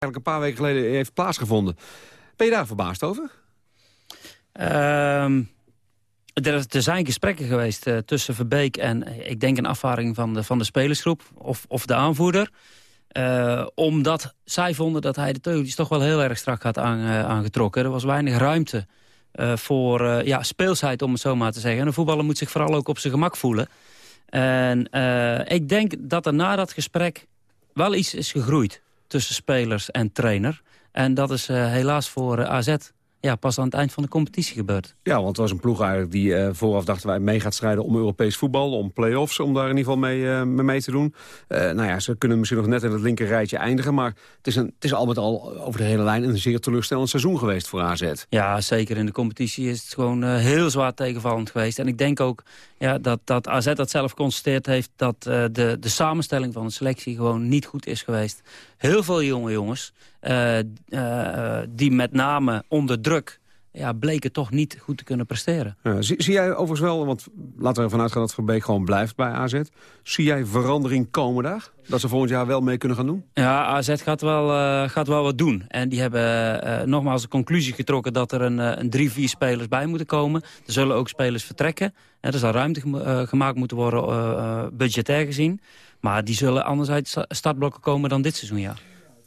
eigenlijk een paar weken geleden heeft plaatsgevonden. Ben je daar verbaasd over? Ehm, er, er, zijn gesprekken geweest uh, tussen Verbeek en eh, ik denk een afvaring van de, van de spelersgroep of, of de aanvoerder. Uh, omdat zij vonden dat hij de teugels toch wel heel erg strak had aan, aangetrokken. Er was weinig ruimte voor ja, speelsheid, om het zo maar te zeggen. En een voetballer moet zich vooral ook op zijn gemak voelen. En ik denk dat er na dat gesprek wel iets is gegroeid tussen spelers en trainer. En dat is helaas voor AZ ja, pas aan het eind van de competitie gebeurt. Ja, want het was een ploeg eigenlijk die uh, vooraf dachten wij mee gaat strijden om Europees voetbal, om play-offs, om daar in ieder geval mee, uh, mee te doen. Uh, nou ja, ze kunnen misschien nog net in het linker rijtje eindigen, maar het is, een, het is al met al over de hele lijn een zeer teleurstellend seizoen geweest voor AZ. Ja, zeker. In de competitie is het gewoon heel zwaar tegenvallend geweest. En ik denk ook ja, dat, dat AZ dat zelf constateerd heeft dat de, de samenstelling van de selectie gewoon niet goed is geweest. Heel veel jonge jongens, die met name onder druk ja, bleken toch niet goed te kunnen presteren. Ja, zie, zie, jij overigens wel, want laten we ervan uitgaan dat Verbeek gewoon blijft bij AZ. Zie jij verandering komen daar? Dat ze volgend jaar wel mee kunnen gaan doen? Ja, AZ gaat wel, uh, gaat wel wat doen. En die hebben uh, nogmaals de conclusie getrokken dat er een, uh, een drie, vier spelers bij moeten komen. Er zullen ook spelers vertrekken. Er zal ruimte gemaakt moeten worden, budgetair gezien. Maar die zullen anders uit startblokken komen dan dit seizoen, ja.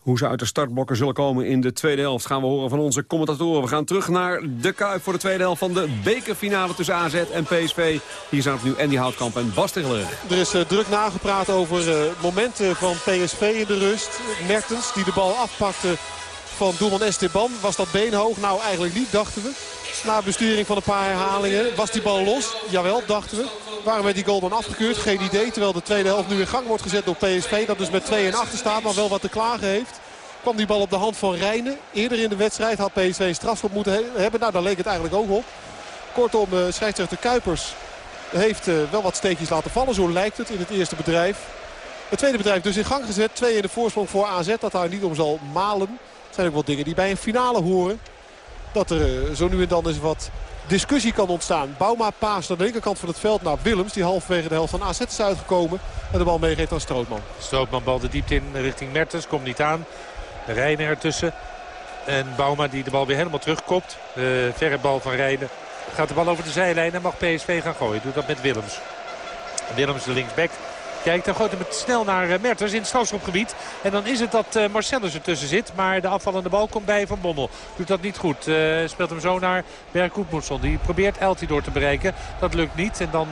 Hoe ze uit de startblokken zullen komen in de tweede helft... gaan we horen van onze commentatoren. We gaan terug naar de Kuip voor de tweede helft van de bekerfinale tussen AZ en PSV. Hier zijn het nu Andy Houtkamp en Bas Tegeler. Er is uh, druk nagepraat over uh, momenten van PSV in de rust. Mertens die de bal afpakte van doelman Esteban. Was dat beenhoog? Nou, eigenlijk niet, dachten we. Na besturing van een paar herhalingen was die bal los. Jawel, dachten we. Waarom werd die goal dan afgekeurd? Geen idee. Terwijl de tweede helft nu in gang wordt gezet door PSV. Dat dus met 2 en achter staat, maar wel wat te klagen heeft. Kwam die bal op de hand van Rijnen. Eerder in de wedstrijd had PSV een strafschop moeten hebben. Nou, daar leek het eigenlijk ook op. Kortom, uh, scheidsrechter Kuipers heeft uh, wel wat steekjes laten vallen. Zo lijkt het in het eerste bedrijf. Het tweede bedrijf dus in gang gezet. Twee in de voorsprong voor AZ. Dat daar niet om zal malen. Het zijn ook wel dingen die bij een finale horen. Dat er uh, zo nu en dan eens wat discussie kan ontstaan. Bouma paast aan de linkerkant van het veld naar Willems. Die halverwege de helft van AZ is uitgekomen. En de bal meegeeft aan Strootman. Strootman bal de diepte in richting Mertens. Komt niet aan. De Rijnen ertussen. En Bouma die de bal weer helemaal terugkopt. De verre bal van Rijnen. Gaat de bal over de zijlijn en mag PSV gaan gooien. Doet dat met Willems. Willems de linksback kijkt. Dan gooit hem het snel naar eh, Mertens in het strafschopgebied. En dan is het dat uh, Marcellus ertussen zit. Maar de afvallende bal komt bij Van Bommel. Doet dat niet goed. Uh, speelt hem zo naar Koetmoetsson. Die probeert door te bereiken. Dat lukt niet. En dan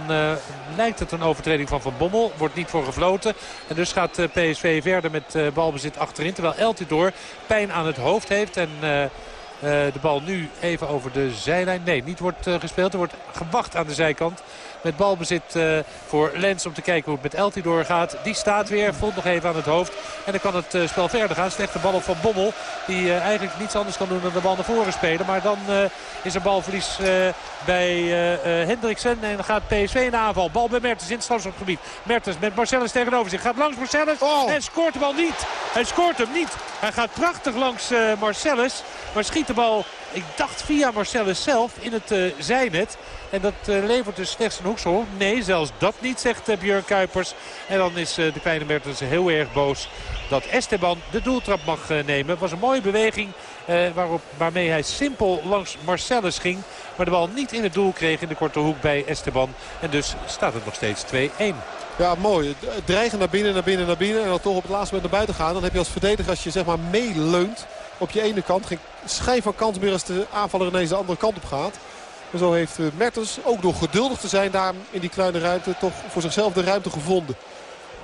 lijkt het een overtreding van Van Bommel. Wordt niet voor gefloten. En dus gaat PSV verder met balbezit achterin. Terwijl door pijn aan het hoofd heeft. En... De bal nu even over de zijlijn. Nee, niet wordt gespeeld. Er wordt gewacht aan de zijkant. Met balbezit uh, voor Lens om te kijken hoe het met Eltidoor gaat. Die staat weer, voelt nog even aan het hoofd. En dan kan het uh, spel verder gaan. Slechte bal op Van Bommel. Die uh, eigenlijk niets anders kan doen dan de bal naar voren spelen. Maar dan is er balverlies bij Hendriksen. En dan gaat PSV in aanval. Bal bij Mertens in het strafschopgebied. Mertens met Marcellus tegenover zich. Gaat langs Marcellus oh. en scoort de bal niet. Hij scoort hem niet. Hij gaat prachtig langs Marcellus. Maar schiet de bal, ik dacht via Marcellus zelf, in het zijnet. En dat uh, levert dus slechts een hoekschop. Nee, zelfs dat niet, zegt uh, Björn Kuipers. En dan is uh, de kleine Mertens heel erg boos dat Esteban de doeltrap mag nemen. Het was een mooie beweging waarop, waarmee hij simpel langs Marcellus ging. Maar de bal niet in het doel kreeg in de korte hoek bij Esteban. En dus staat het nog steeds 2-1. Ja, mooi. Dreigen naar binnen, naar binnen, naar binnen. En dan toch op het laatste moment naar buiten gaan. Dan heb je als verdediger, als je zeg maar meeleunt op je ene kant. Geen schijn van kans meer als de aanvaller ineens de andere kant op gaat. En zo heeft eh, Mertens, ook door geduldig te zijn daar in die kleine ruimte, toch voor zichzelf de ruimte gevonden.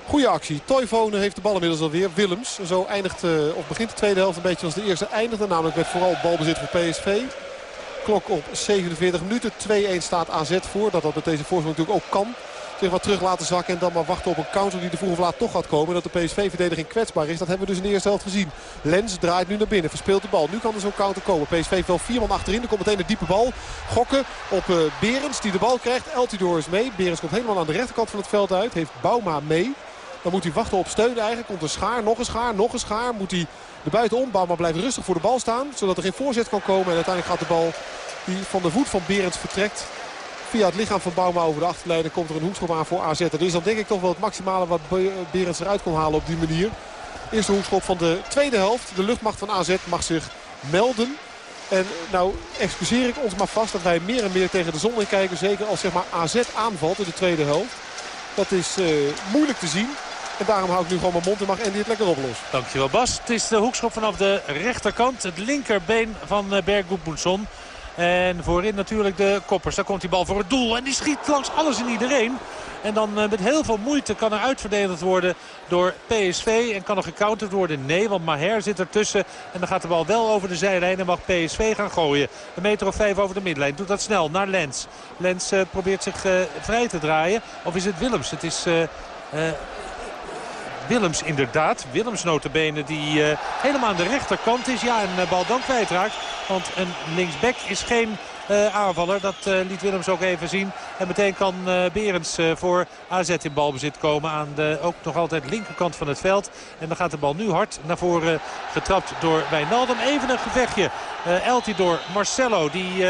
Goeie actie. Toivonen heeft de bal inmiddels alweer. Willems. Zo eindigt, uh, of begint de tweede helft een beetje als de eerste eindigde. Namelijk met vooral balbezit voor PSV. Klok op 47 minuten. 2-1 staat AZ voor. Dat dat met deze voorsprong natuurlijk ook kan zich wat terug laten zakken. En dan maar wachten op een counter die de vroeg of laat toch gaat komen. Dat de PSV-verdediging kwetsbaar is. Dat hebben we dus in de eerste helft gezien. Lens draait nu naar binnen. Verspeelt de bal. Nu kan er zo'n counter komen. PSV heeft wel vier man achterin. Er komt meteen een diepe bal. Gokken op uh, Berens die de bal krijgt. Eltidoor is mee. Berens komt helemaal aan de rechterkant van het veld uit. Heeft Bouma mee. Dan moet hij wachten op steun eigenlijk. Komt een schaar, nog een schaar, nog een schaar. Moet hij de buitenom. Bouma blijft rustig voor de bal staan. Zodat er geen voorzet kan komen. En uiteindelijk gaat de bal die van de voet van Berends vertrekt Via het lichaam van Bouma over de achterlijn komt er een hoekschop aan voor AZ. Dat is dan denk ik toch wel het maximale wat Berends eruit kon halen op die manier. Eerste hoekschop van de tweede helft. De luchtmacht van AZ mag zich melden. En nou excuseer ik ons maar vast dat wij meer en meer tegen de zon in kijken. Zeker als zeg maar, AZ aanvalt in de tweede helft. Dat is uh, moeilijk te zien. En daarom hou ik nu gewoon mijn mond en mag Andy het lekker oplossen. Dankjewel Bas. Het is de hoekschop vanaf de rechterkant. Het linkerbeen van eh, Berg Goedmoensson. En voorin natuurlijk de koppers. Daar komt die bal voor het doel. En die schiet langs alles en iedereen. En dan eh, met heel veel moeite kan er uitverdedigd worden door PSV. En kan er gecounterd worden? Nee, want Maher zit ertussen. En dan gaat de bal wel over de zijlijn en mag PSV gaan gooien. Een meter of vijf over de middenlijn. Doet dat snel naar Lens. Lens uh, probeert zich uh, vrij te draaien. Of is het Willems? Het is... Willems inderdaad. Willems notabene die uh, helemaal aan de rechterkant is. Ja, een bal dan kwijtraakt. Want een linksback is geen uh, aanvaller. Dat liet Willems ook even zien. En meteen kan uh, Berends voor AZ in balbezit komen aan de ook nog altijd linkerkant van het veld. En dan gaat de bal nu hard naar voren getrapt door Wijnaldum. Even een gevechtje. Eltidoor, Marcelo, die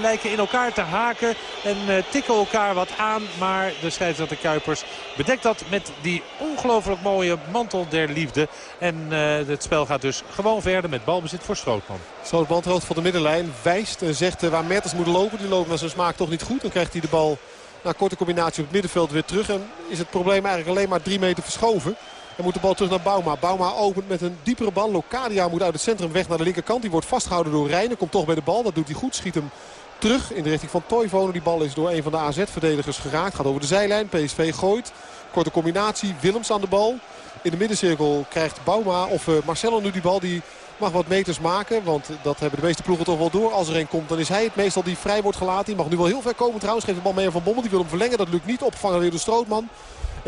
lijken in elkaar te haken en tikken elkaar wat aan. Maar de scheidsrechter Kuipers bedekt dat met die ongelooflijk mooie mantel der liefde. En het spel gaat dus gewoon verder met balbezit voor Strootman. Het bandhoofd van de middenlijn wijst en zegt waar Mertens moet lopen. Die loopt naar zijn smaak toch niet goed. Dan krijgt hij de bal na korte combinatie op het middenveld weer terug. En is het probleem eigenlijk alleen maar drie meter verschoven. En moet de bal terug naar Bauma. Bauma opent met een diepere bal. Locadia moet uit het centrum weg naar de linkerkant. Die wordt vastgehouden door Reijnen. Komt toch bij de bal. Dat doet hij goed. Schiet hem terug in de richting van Toivonen. Die bal is door een van de AZ-verdedigers geraakt. Gaat over de zijlijn. PSV gooit. Korte combinatie. Willems aan de bal. In de middencirkel krijgt Bauma of uh, Marcelo nu die bal. Die Mag wat meters maken, want dat hebben de meeste ploegen toch wel door. Als er een komt, dan is hij het meestal die vrij wordt gelaten. Die mag nu wel heel ver komen trouwens. Geeft de bal mee aan Van Bommel. Die wil hem verlengen. Dat lukt niet. Opvangen weer de Strootman.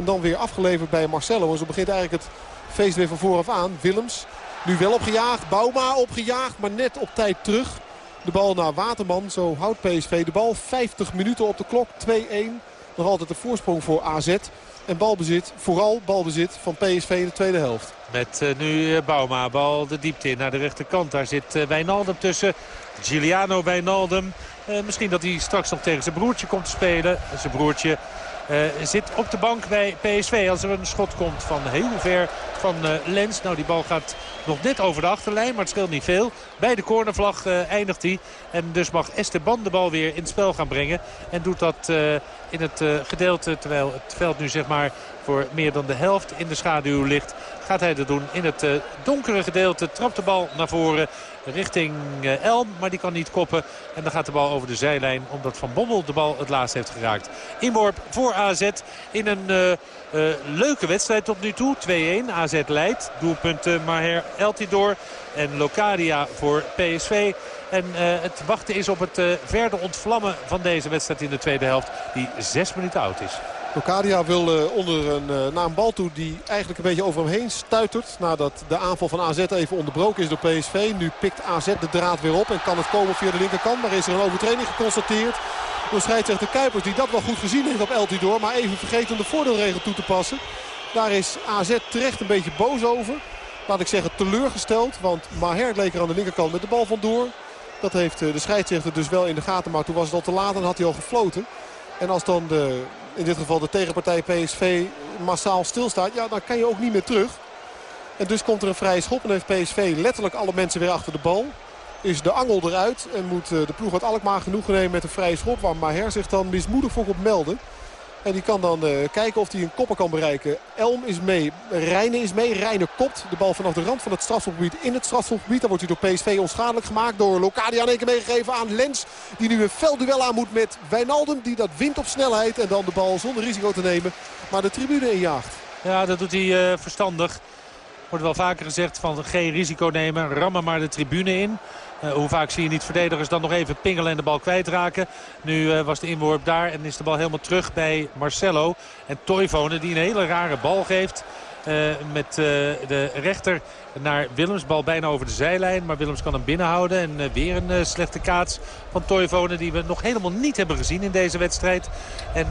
En dan weer afgeleverd bij Marcelo. En zo begint eigenlijk het feest weer van vooraf aan. Willems nu wel opgejaagd. Bouma opgejaagd, maar net op tijd terug. De bal naar Waterman. Zo houdt PSV de bal. 50 minuten op de klok. 2-1. Nog altijd de voorsprong voor AZ. En balbezit, vooral balbezit van PSV in de tweede helft. Met uh, nu uh, Bauma, bal de diepte in naar de rechterkant. Daar zit uh, Wijnaldum tussen. Giuliano Wijnaldum. misschien dat hij straks nog tegen zijn broertje komt te spelen. Zijn broertje zit op de bank bij PSV als er een schot komt van heel ver van Lens. Nou, die bal gaat nog net over de achterlijn, maar het scheelt niet veel. Bij de cornervlag uh, eindigt hij. En dus mag Esteban de bal weer in het spel gaan brengen. En doet dat in het gedeelte, terwijl het veld nu zeg maar voor meer dan de helft in de schaduw ligt. Gaat hij dat doen in het donkere gedeelte. Trapt de bal naar voren richting Elm. Maar die kan niet koppen. En dan gaat de bal over de zijlijn. Omdat Van Bommel de bal het laatst heeft geraakt. Inworp voor AZ in een uh, leuke wedstrijd tot nu toe. 2-1. AZ leidt. Doelpunten Maher Eltidoor en Locadia voor PSV. En het wachten is op het verder ontvlammen van deze wedstrijd in de tweede helft. Die zes minuten oud is. Locadia wil uh, onder een, uh, naar een bal toe die eigenlijk een beetje over hem heen stuitert. Nadat de aanval van AZ even onderbroken is door PSV. Nu pikt AZ de draad weer op en kan het komen via de linkerkant. Maar is er een overtreding geconstateerd door scheidsrechter Kuipers. Die dat wel goed gezien heeft op Eltidoor. Maar even vergeten om de voordeelregel toe te passen. Daar is AZ terecht een beetje boos over. Laat ik zeggen teleurgesteld. Want Maher leek er aan de linkerkant met de bal vandoor. Dat heeft uh, de scheidsrechter dus wel in de gaten. Maar toen was het al te laat en had hij al gefloten. En als dan de in dit geval de tegenpartij PSV massaal stilstaat, ja, dan kan je ook niet meer terug. En dus komt er een vrije schop en heeft PSV letterlijk alle mensen weer achter de bal. Is de angel eruit en moet eh, de ploeg uit Alkmaar genoeg nemen met een vrije schop. Waar Maher zich dan mismoedig voor op melden. En die kan dan uh, kijken of hij een koppen kan bereiken. Elm is mee. Rijnen is mee. Rijnen kopt de bal vanaf de rand van het strafschopgebied in het strafschopgebied. Dan wordt hij door PSV onschadelijk gemaakt. Door Locadia in één keer meegegeven aan Lens. Die nu een veldduel aan moet met Wijnaldum. Die dat wint op snelheid. En dan de bal zonder risico te nemen. Maar de tribune injaagt. Ja, dat doet hij uh, verstandig. Wordt wel vaker gezegd van geen risico nemen. Rammen maar de tribune in. Uh, hoe vaak zie je niet verdedigers dan nog even pingelen en de bal kwijtraken. Nu uh, was de inworp daar en is de bal helemaal terug bij Marcelo. En Toivonen die een hele rare bal geeft. Uh, met de rechter naar Willems. Bal bijna over de zijlijn. Maar Willems kan hem binnenhouden. En weer een slechte kaats van Toivonen. Die we nog helemaal niet hebben gezien in deze wedstrijd. En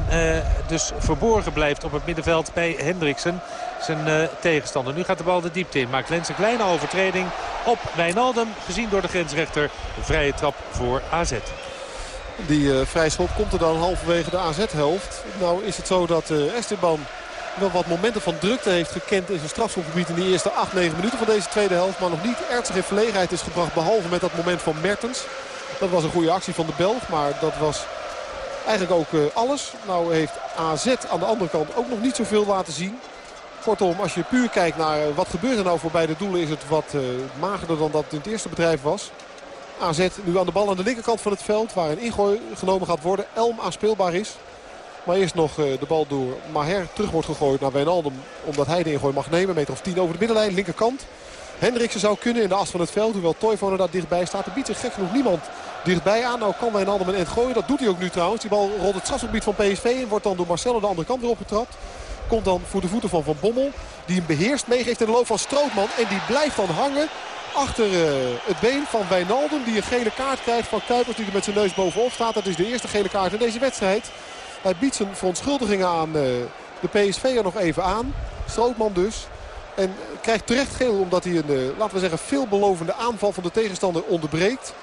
dus verborgen blijft op het middenveld bij Hendriksen zijn tegenstander. Nu gaat de bal de diepte in. Maakt Lens een kleine overtreding op Wijnaldum. Gezien door de grensrechter. vrije trap voor AZ. Die uh, vrije schop komt er dan halverwege de AZ-helft. Nou is het zo dat uh, Esteban wel wat momenten van drukte heeft gekend in zijn strafschopgebied in de eerste 8, 9 minuten van deze tweede helft. Maar nog niet ernstig in verlegenheid is gebracht. Behalve met dat moment van Mertens. Dat was een goede actie van de Belg. Maar dat was eigenlijk ook uh, alles. Nou heeft AZ aan de andere kant ook nog niet zoveel laten zien. Kortom, als je puur kijkt naar uh, wat gebeurt er nou voor beide doelen... is het wat uh, magerder dan dat in het eerste bedrijf was. AZ nu aan de bal aan de linkerkant van het veld. Waar een ingooi genomen gaat worden. Elm aanspeelbaar is. Maar eerst nog de bal door Maher terug wordt gegooid naar Wijnaldum. Omdat hij de ingooi mag nemen. Meter of 10 over de middenlijn, linkerkant. Hendriksen zou kunnen in de as van het veld. Hoewel Toivonen daar dichtbij staat. Er biedt zich gek genoeg niemand dichtbij aan. Nou kan Wijnaldum een end gooien. Dat doet hij ook nu trouwens. Die bal rolt het strafgebied van PSV en wordt dan door Marcelo de andere kant weer opgetrapt. Komt dan voor de voeten van Van Bommel. Die hem beheerst meegeeft in de loop van Strootman. En die blijft dan hangen achter uh, het been van Wijnaldum. Die een gele kaart krijgt van Kuipers die er met zijn neus bovenop staat. Dat is de eerste gele kaart in deze wedstrijd. Hij biedt zijn verontschuldigingen aan uh, de PSV'er nog even aan. Strootman dus. En krijgt terecht geel omdat hij een, uh, laten we zeggen, veelbelovende aanval van de tegenstander onderbreekt.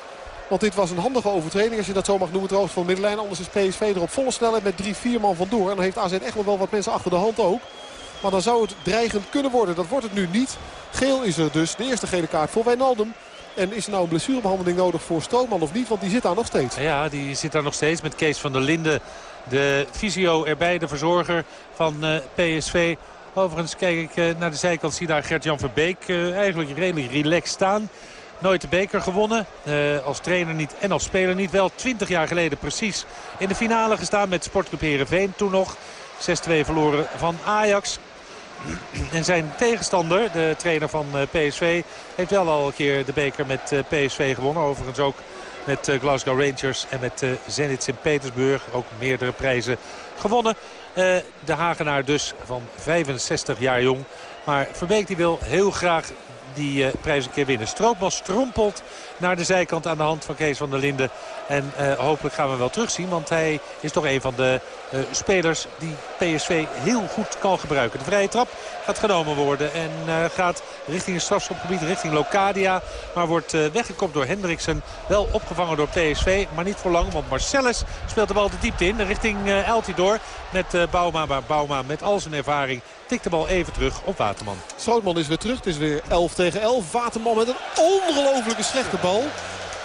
Want dit was een handige overtreding, als je dat zo mag noemen, trouwens van de middenlijn. Anders is PSV er op volle snelheid met 3-4 man vandoor. En dan heeft AZ echt nog wel wat mensen achter de hand ook. Maar dan zou het dreigend kunnen worden. Dat wordt het nu niet. Geel is er dus. De eerste gele kaart voor Wijnaldum. En is er nou een blessurebehandeling nodig voor Strootman of niet? Want die zit daar nog steeds. Ja, die zit daar nog steeds met Kees van der Linden. De fysio erbij, de verzorger van uh, PSV. Overigens kijk ik uh, naar de zijkant, zie daar Gert-Jan Verbeek uh, eigenlijk redelijk relaxed staan. Nooit de beker gewonnen. Als trainer niet en als speler niet. Wel 20 jaar geleden precies in de finale gestaan met Sportclub Heerenveen. Toen nog 6-2 verloren van Ajax. En zijn tegenstander, de trainer van PSV, heeft wel al een keer de beker met PSV gewonnen. Overigens ook met Glasgow Rangers en met Zenit Sint-Petersburg. Ook meerdere prijzen gewonnen. Uh, de Hagenaar dus van 65 jaar jong. Maar Verbeek die wil heel graag die prijs een keer winnen. Stroopman strompelt naar de zijkant aan de hand van Kees van der Linden. En uh, hopelijk gaan we wel terugzien. Want hij is toch een van de uh, spelers die PSV heel goed kan gebruiken. De vrije trap gaat genomen worden. En gaat richting het strafschopgebied, richting Locadia. Maar wordt weggekopt door Hendriksen. Wel opgevangen door PSV, maar niet voor lang. Want Marcellus speelt de bal de diepte in. Richting Eltidoor met Bauma. Maar Bauma met al zijn ervaring tikt de bal even terug op Waterman. Strootman is weer terug. Het is weer 11 tegen 11. Waterman met een ongelofelijke slechte bal.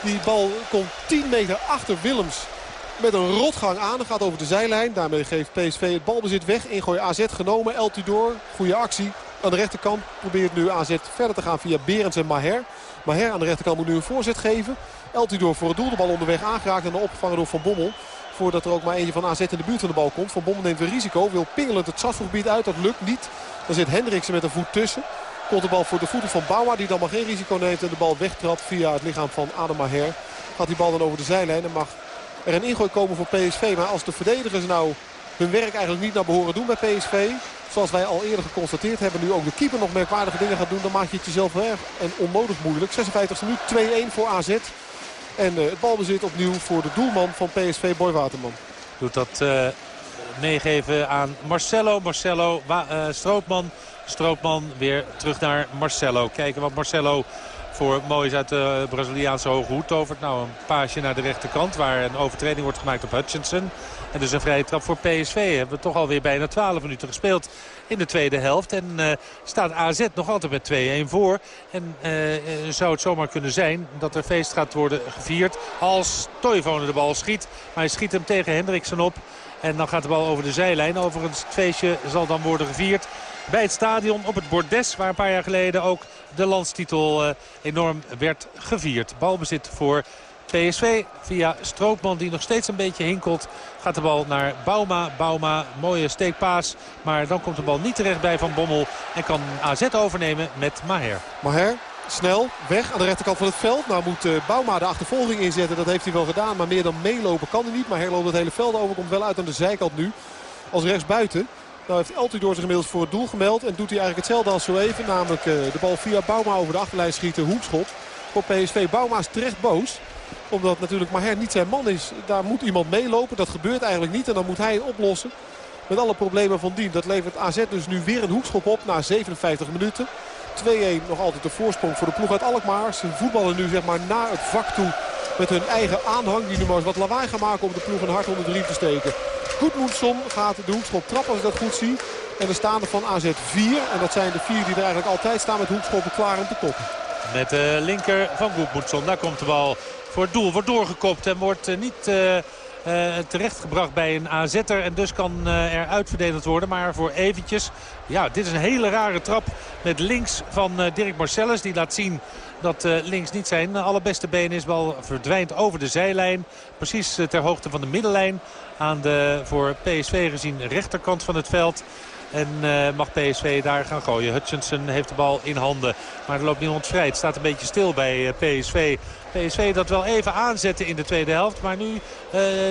Die bal komt 10 meter achter Willems met een rotgang aan. Gaat over de zijlijn. Daarmee geeft PSV het balbezit weg. Ingooi AZ genomen. El Tidor. Goede actie. Aan de rechterkant probeert nu AZ verder te gaan via Berends en Maher. Maher aan de rechterkant moet nu een voorzet geven. El Tidor voor het doel. De bal onderweg aangeraakt en opgevangen door Van Bommel. Voordat er ook maar eentje van AZ in de buurt van de bal komt. Van Bommel neemt weer risico. Wil pingelend het strafgebied uit. Dat lukt niet. Dan zit Hendriksen met een voet tussen. Komt de bal voor de voeten van Bauer. Die dan maar geen risico neemt. En de bal wegtrapt via het lichaam van Adem Maher. Gaat die bal dan over de zijlijn. En mag er een ingooi komen voor PSV. Maar als de verdedigers nou hun werk eigenlijk niet naar behoren doen bij PSV. Zoals wij al eerder geconstateerd hebben. Nu ook de keeper nog merkwaardige dingen gaat doen. Dan maak je het jezelf erg en onnodig moeilijk. 56 minuut 2-1 voor AZ. En uh, het balbezit opnieuw voor de doelman van PSV, Boy Waterman. Doet dat uh, meegeven aan Marcelo. Marcelo, uh, Stroopman. Stroopman weer terug naar Marcelo. Kijken wat Marcelo voor moois uit de Braziliaanse hoge hoed tovert. Nou, een paasje naar de rechterkant waar een overtreding wordt gemaakt op Hutchinson. En dus een vrije trap voor PSV. Hebben we toch alweer bijna 12 minuten gespeeld in de tweede helft. En uh, staat AZ nog altijd met 2-1 voor. En uh, zou het zomaar kunnen zijn dat er feest gaat worden gevierd als Toivonen de bal schiet. Maar hij schiet hem tegen Hendriksen op. En dan gaat de bal over de zijlijn. Overigens, het feestje zal dan worden gevierd bij het stadion op het Bordes. Waar een paar jaar geleden ook de landstitel uh, enorm werd gevierd. Balbezit voor PSV via Stroopman die nog steeds een beetje hinkelt. Gaat de bal naar Bauma. Bauma, mooie steekpaas. Maar dan komt de bal niet terecht bij Van Bommel. En kan AZ overnemen met Maher. Maher snel weg aan de rechterkant van het veld. Nou moet uh, Bauma de achtervolging inzetten. Dat heeft hij wel gedaan. Maar meer dan meelopen kan hij niet. Maar loopt het hele veld over. Komt wel uit aan de zijkant nu. Als rechtsbuiten. Nou heeft Eltidoor zich inmiddels voor het doel gemeld. En doet hij eigenlijk hetzelfde als zo even. Namelijk uh, de bal via Bauma over de achterlijn schieten. Hoekschop voor PSV. Bauma is terecht boos omdat natuurlijk Maher niet zijn man is. Daar moet iemand meelopen. Dat gebeurt eigenlijk niet. En dan moet hij oplossen. Met alle problemen van dien. Dat levert AZ dus nu weer een hoekschop op na 57 minuten. 2-1 nog altijd de voorsprong voor de ploeg uit Alkmaar. Ze voetballen nu zeg maar naar het vak toe met hun eigen aanhang. Die nu maar eens wat lawaai gaan maken om de ploeg een hart onder de riem te steken. Goedmoedson gaat de hoekschop trappen als ik dat goed zie. En er staan er van AZ vier. En dat zijn de vier die er eigenlijk altijd staan met hoekschoppen klaar om te koppen. Met de linker van Goedmoedson. Daar komt de bal voor het doel. Wordt doorgekopt en wordt niet... Uh, uh, terechtgebracht bij een AZ'er. En dus kan uh, er uitverdedigd worden. Maar voor eventjes. Ja, dit is een hele rare trap met links van uh, Dirk Marcellus. Die laat zien dat links niet zijn allerbeste been is. Bal verdwijnt over de zijlijn. Precies ter hoogte van de middenlijn. Aan de voor PSV gezien rechterkant van het veld. En uh, mag PSV daar gaan gooien. Hutchinson heeft de bal in handen. Maar er loopt niemand vrij. Het staat een beetje stil bij uh, PSV. PSV dat wel even aanzetten in de tweede helft. Maar nu uh,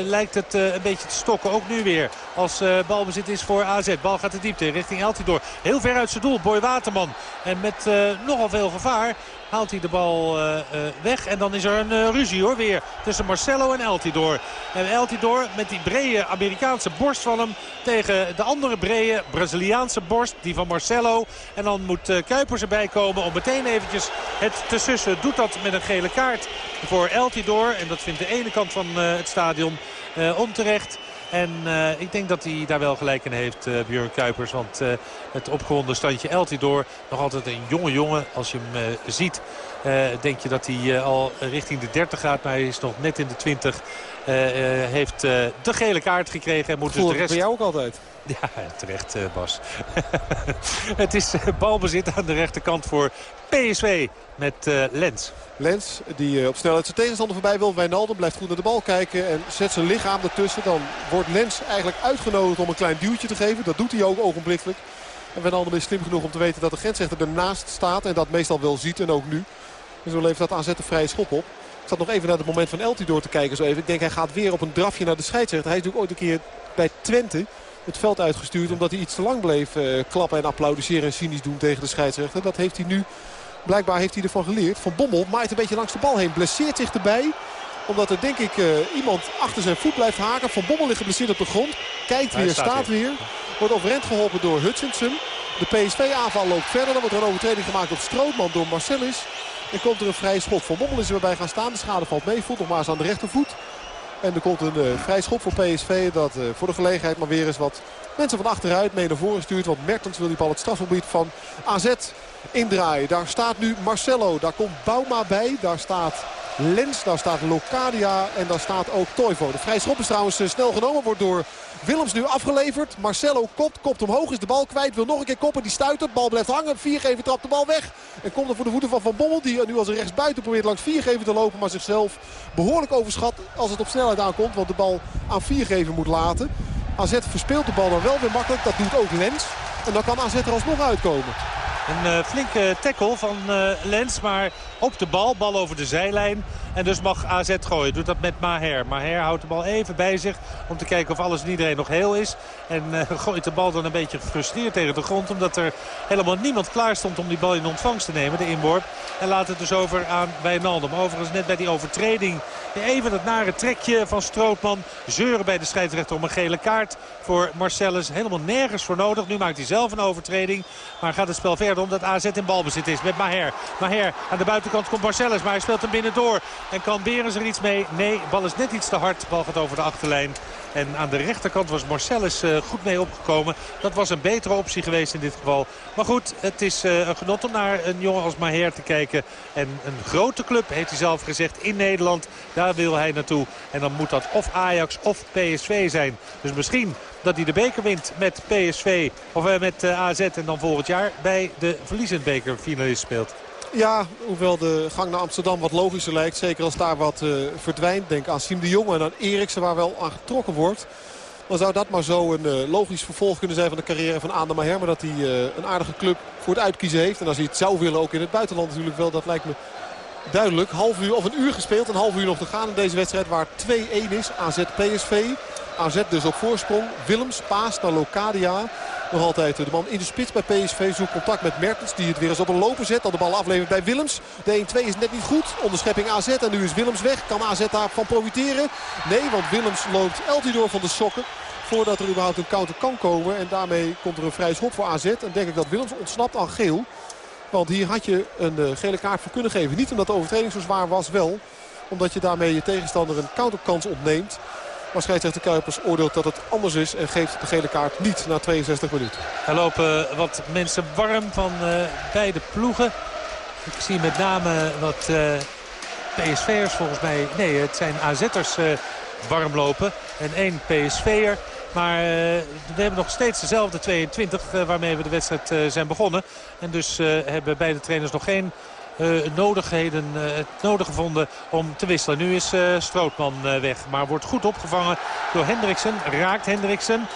lijkt het een beetje te stokken. Ook nu weer. Als balbezit is voor AZ. Bal gaat de diepte richting Eltidoor. Heel ver uit zijn doel. Boy Waterman. En met nogal veel gevaar haalt hij de bal uh, uh, weg. En dan is er een uh, ruzie hoor weer tussen Marcelo en Eltidoor. En Eltidoor met die brede Amerikaanse borst van hem tegen de andere brede Braziliaanse borst. Die van Marcelo. En dan moet Kuipers erbij komen om meteen eventjes het te sussen. Doet dat met een gele kaart voor Eltidoor. En dat vindt de ene kant van het stadion onterecht. En uh, ik denk dat hij daar wel gelijk in heeft, uh, Björn Kuipers. Want uh, het opgewonden standje Eltidoor, nog altijd een jonge jongen. Als je hem ziet, denk je dat hij al richting de 30 gaat. Maar hij is nog net in de 20. heeft de gele kaart gekregen. En moet dus de rest... bij jou ook altijd. Ja, terecht Bas. het is balbezit aan de rechterkant voor PSV met Lens. Lens die uh, op snelheid zijn tegenstander voorbij wil. Wijnaldum blijft goed naar de bal kijken en zet zijn lichaam ertussen. Dan wordt Lens eigenlijk uitgenodigd om een klein duwtje te geven. Dat doet hij ook ogenblikkelijk. En Wijnaldum is slim genoeg om te weten dat de grensrechter ernaast staat. En dat meestal wel ziet en ook nu. En zo levert dat aanzet vrije schop op. Ik zat nog even naar het moment van Elti door te kijken. Zo even. Ik denk hij gaat weer op een drafje naar de scheidsrechter. Hij is natuurlijk ooit een keer bij Twente het veld uitgestuurd. Omdat hij iets te lang bleef uh, klappen en applaudisseren en cynisch doen tegen de scheidsrechter. Dat heeft hij nu Blijkbaar heeft hij ervan geleerd. Van Bommel maait een beetje langs de bal heen. Blesseert zich erbij. Omdat er denk ik uh, iemand achter zijn voet blijft haken. Van Bommel ligt geblesseerd op de grond. Kijkt weer, staat, staat weer. Wordt overend geholpen door Hutchinson. De PSV-aanval loopt verder. Dan wordt er een overtreding gemaakt op Strootman door Marcellus. En komt er een vrije schop. Van Bommel is er bij gaan staan. De schade valt mee. Voet nog maar eens aan de rechtervoet. En er komt een uh, vrij schop voor PSV. Dat uh, voor de gelegenheid maar weer eens wat mensen van achteruit mee naar voren stuurt. Want Mertens wil die bal het strafgebied van AZ indraaien. Daar staat nu Marcelo. Daar komt Bauma bij. Daar staat Lens. Daar staat Locadia. En daar staat ook Toivo. De vrije schop is trouwens eh, snel genomen. Wordt door Willems nu afgeleverd. Marcelo kopt. Kopt omhoog. Is de bal kwijt. Wil nog een keer koppen. Die stuitert. Bal blijft hangen. Viergever trapt de bal weg. En komt er voor de voeten van Van Bommel. Die nu als een rechtsbuiten probeert langs Viergever te lopen. Maar zichzelf behoorlijk overschat als het op snelheid aankomt. Want de bal aan Viergever moet laten. AZ verspeelt de bal dan wel weer makkelijk. Dat doet ook Lens. En dan kan AZ er alsnog uitkomen. Een uh, flinke tackle van uh, Lens, maar op de bal. Bal over de zijlijn. En dus mag AZ gooien. Doet dat met Maher. Maher houdt de bal even bij zich om te kijken of alles en iedereen nog heel is. En uh, gooit de bal dan een beetje gefrustreerd tegen de grond. Omdat er helemaal niemand klaar stond om die bal in ontvangst te nemen, de inworp. En laat het dus over aan Wijnaldum. Overigens net bij die overtreding even het nare trekje van Strootman. Zeuren bij de scheidsrechter om een gele kaart voor Marcellus. Helemaal nergens voor nodig. Nu maakt hij zelf een overtreding. Maar gaat het spel verder omdat AZ in balbezit is met Maher. Maher aan de buitenkant komt Marcellus. Maar hij speelt hem binnen door. En kan Berens er iets mee? Nee, bal is net iets te hard. Bal gaat over de achterlijn. En aan de rechterkant was Marcellus uh, goed mee opgekomen. Dat was een betere optie geweest in dit geval. Maar goed, het is uh, een genot om naar een jongen als Maher te kijken. En een grote club, heeft hij zelf gezegd, in Nederland. Daar wil hij naartoe. En dan moet dat of Ajax of PSV zijn. Dus misschien dat hij de beker wint met PSV of uh, met AZ. En dan volgend jaar bij de verliezend bekerfinalist speelt. Ja, hoewel de gang naar Amsterdam wat logischer lijkt. Zeker als daar wat uh, verdwijnt. Denk aan Siem de Jong en aan Eriksen waar wel aan getrokken wordt. Dan zou dat maar zo een uh, logisch vervolg kunnen zijn van de carrière van Aanda Maher. Maar dat hij uh, een aardige club voor het uitkiezen heeft. En als hij het zou willen ook in het buitenland natuurlijk wel. Dat lijkt me duidelijk. Half uur of een uur gespeeld. Een half uur nog te gaan in deze wedstrijd waar 2-1 is. AZ PSV. AZ dus op voorsprong. Willems paas naar Locadia. Nog altijd de man in de spits bij PSV zoekt contact met Mertens. Die het weer eens op een lopen zet. Dan de bal aflevert bij Willems. De 1-2 is net niet goed. Onderschepping AZ. En nu is Willems weg. Kan AZ daarvan profiteren? Nee, want Willems loopt Eltidoor van de sokken. Voordat er überhaupt een counter kan komen. En daarmee komt er een vrij schop voor AZ. En denk ik dat Willems ontsnapt aan geel. Want hier had je een uh, gele kaart voor kunnen geven. Niet omdat de overtreding zo zwaar was, wel. Omdat je daarmee je tegenstander een counterkans ontneemt. Maar scheidsrechter Kuipers oordeelt dat het anders is en geeft de gele kaart niet na 62 minuten. Er lopen wat mensen warm van uh, beide ploegen. Ik zie met name wat uh, PSV'ers volgens mij... Nee, het zijn AZ'ers uh, warm lopen. En één PSV'er. Maar we hebben nog steeds dezelfde 22 uh, waarmee we de wedstrijd zijn begonnen. En dus hebben beide trainers nog geen nodigheden het nodig gevonden om te wisselen. Nu is Strootman weg, maar wordt goed opgevangen door Hendriksen. Raakt Hendriksen.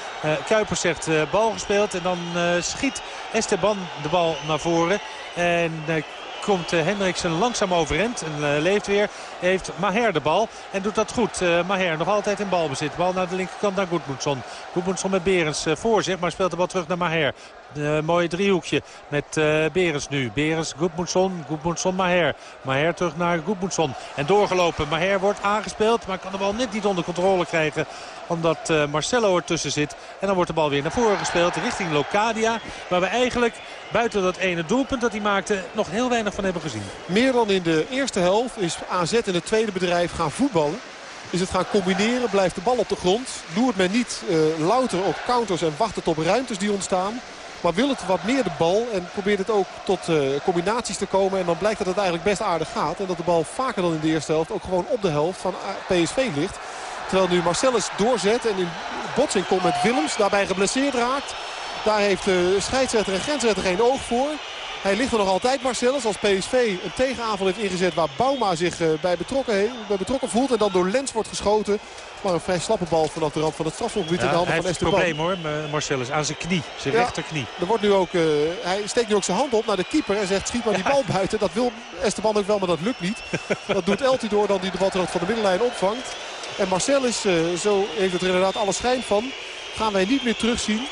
Kuipers zegt bal gespeeld en dan schiet Esteban de bal naar voren. En komt uh, Hendriksen langzaam overend en uh, leeft weer. Heeft Maher de bal en doet dat goed. Uh, Maher nog altijd in balbezit. Bal naar de linkerkant naar Goedmundsson. Goedmundsson met Berens voor zich, maar speelt de bal terug naar Maher. Uh, mooi driehoekje met uh, Berens nu. Berens, Goedmundsson, Goedmundsson, Maher. Maher terug naar Goedmundsson. En doorgelopen. Maher wordt aangespeeld, maar kan de bal net niet onder controle krijgen. Omdat uh, Marcelo ertussen zit. En dan wordt de bal weer naar voren gespeeld richting Locadia. Waar we eigenlijk buiten dat ene doelpunt dat hij maakte nog heel weinig van hebben gezien. Meer dan in de eerste helft is AZ in het tweede bedrijf gaan voetballen. Is het gaan combineren, blijft de bal op de grond. Loert men niet louter op counters en wacht het op ruimtes die ontstaan. Maar wil het wat meer de bal en probeert het ook tot uh, combinaties te komen. En dan blijkt dat het eigenlijk best aardig gaat. En dat de bal vaker dan in de eerste helft ook gewoon op de helft van PSV ligt. Terwijl nu Marcellus doorzet en in botsing komt met Willems. Daarbij geblesseerd raakt. Daar heeft de scheidsrechter en grensrechter geen oog voor. Hij ligt er nog altijd Marcellus als PSV een tegenaanval heeft ingezet waar Bouma zich uh, bij, betrokken, bij betrokken voelt. En dan door Lens wordt geschoten. Maar een vrij slappe bal vanaf de rand van het strafschopgebied ja, in de handen van Esteban. Hij heeft een probleem hoor, Marcellus. Aan zijn knie, zijn ja, rechterknie. Er wordt nu ook, uh, hij steekt nu ook zijn hand op naar de keeper en zegt schiet maar die bal buiten. Dat wil Esteban ook wel, maar dat lukt niet. dat doet Eltidoor dan die de bal terug van de middenlijn opvangt. En Marcellus, uh, zo heeft het er inderdaad alle schijn van, gaan wij niet meer terugzien.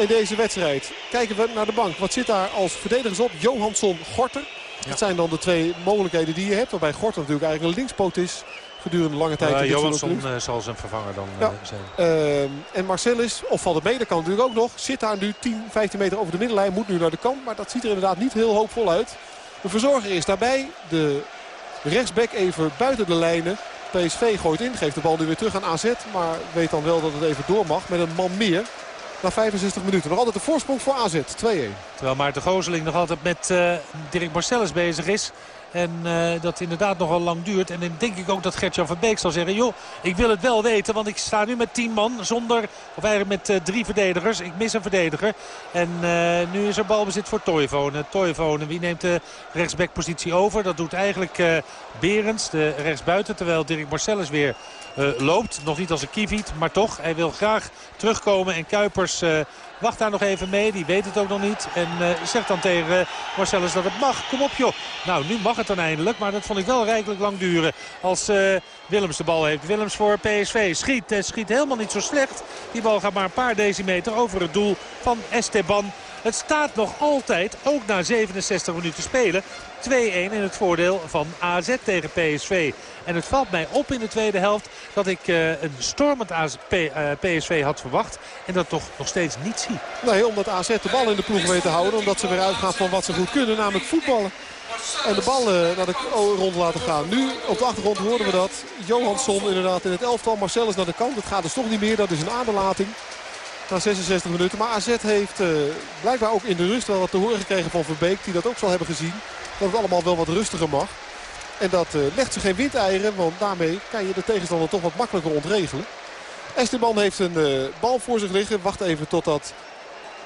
In deze wedstrijd. Kijken we naar de bank. Wat zit daar als verdedigers op? Johansson, Gorter. Ja. Dat zijn dan de twee mogelijkheden die je hebt. Waarbij Gorter natuurlijk eigenlijk een linkspoot is. Gedurende lange tijd. Uh, Johansson uh, zal zijn vervanger dan ja. uh, zijn. Uh, en Marcellus, of van de mede kan natuurlijk ook nog. Zit daar nu 10, 15 meter over de middenlijn. Moet nu naar de kant. Maar dat ziet er inderdaad niet heel hoopvol uit. De verzorger is daarbij. De rechtsback even buiten de lijnen. PSV gooit in. Geeft de bal nu weer terug aan AZ. Maar weet dan wel dat het even door mag. Met een man meer na 65 minuten. Nog altijd de voorsprong voor AZ. 2-1. Terwijl Maarten Gooseling nog altijd met uh, Dirk Marcellus bezig is. En uh, dat inderdaad nogal lang duurt. En dan denk ik ook dat Gertjan van Beek zal zeggen... joh, ik wil het wel weten, want ik sta nu met 10 man zonder... of eigenlijk met uh, drie verdedigers. Ik mis een verdediger. En uh, nu is er balbezit voor Toivonen. Toivonen, wie neemt de rechtsbackpositie over? Dat doet eigenlijk Berends, de rechtsbuiten. Terwijl Dirk Marcellus weer loopt. Nog niet als een kieviet, maar toch. Hij wil graag terugkomen. En Kuipers wacht daar nog even mee. Die weet het ook nog niet. En uh, zegt dan tegen Marcellus dat het mag. Kom op joh. Nou, nu mag het dan eindelijk. Maar dat vond ik wel rijkelijk lang duren. Als Willems de bal heeft. Willems voor PSV. Schiet. Schiet helemaal niet zo slecht. Die bal gaat maar een paar decimeter over het doel van Esteban. Het staat nog altijd, ook na 67 minuten spelen, 2-1 in het voordeel van AZ tegen PSV. En het valt mij op in de tweede helft dat ik uh, een stormend AZ, PSV had verwacht. En dat toch nog steeds niet zie. Nee, omdat AZ de bal in de ploeg weet te houden. Omdat ze weer uitgaan van wat ze goed kunnen, namelijk voetballen. En de bal naar de rond laten gaan. Nu op de achtergrond hoorden we dat. Johansson inderdaad in het elftal. Marcellus naar de kant. Het gaat dus toch niet meer. Dat is een aderlating. Na 66 minuten. Maar AZ heeft uh, blijkbaar ook in de rust wel wat te horen gekregen van Verbeek. Die dat ook zal hebben gezien. Dat het allemaal wel wat rustiger mag. En dat uh, legt ze geen windeieren. Want daarmee kan je de tegenstander toch wat makkelijker ontregelen. Esteban heeft een uh, bal voor zich liggen. Wacht even totdat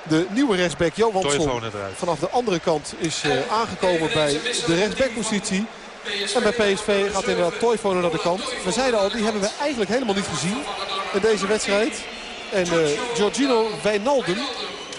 de nieuwe rechtsback Johansson vanaf de andere kant is uh, aangekomen bij de rechtsbackpositie. En bij PSV gaat inderdaad Toivonen naar de kant. We zeiden al, die hebben we eigenlijk helemaal niet gezien in deze wedstrijd. En Giorgino Wijnaldum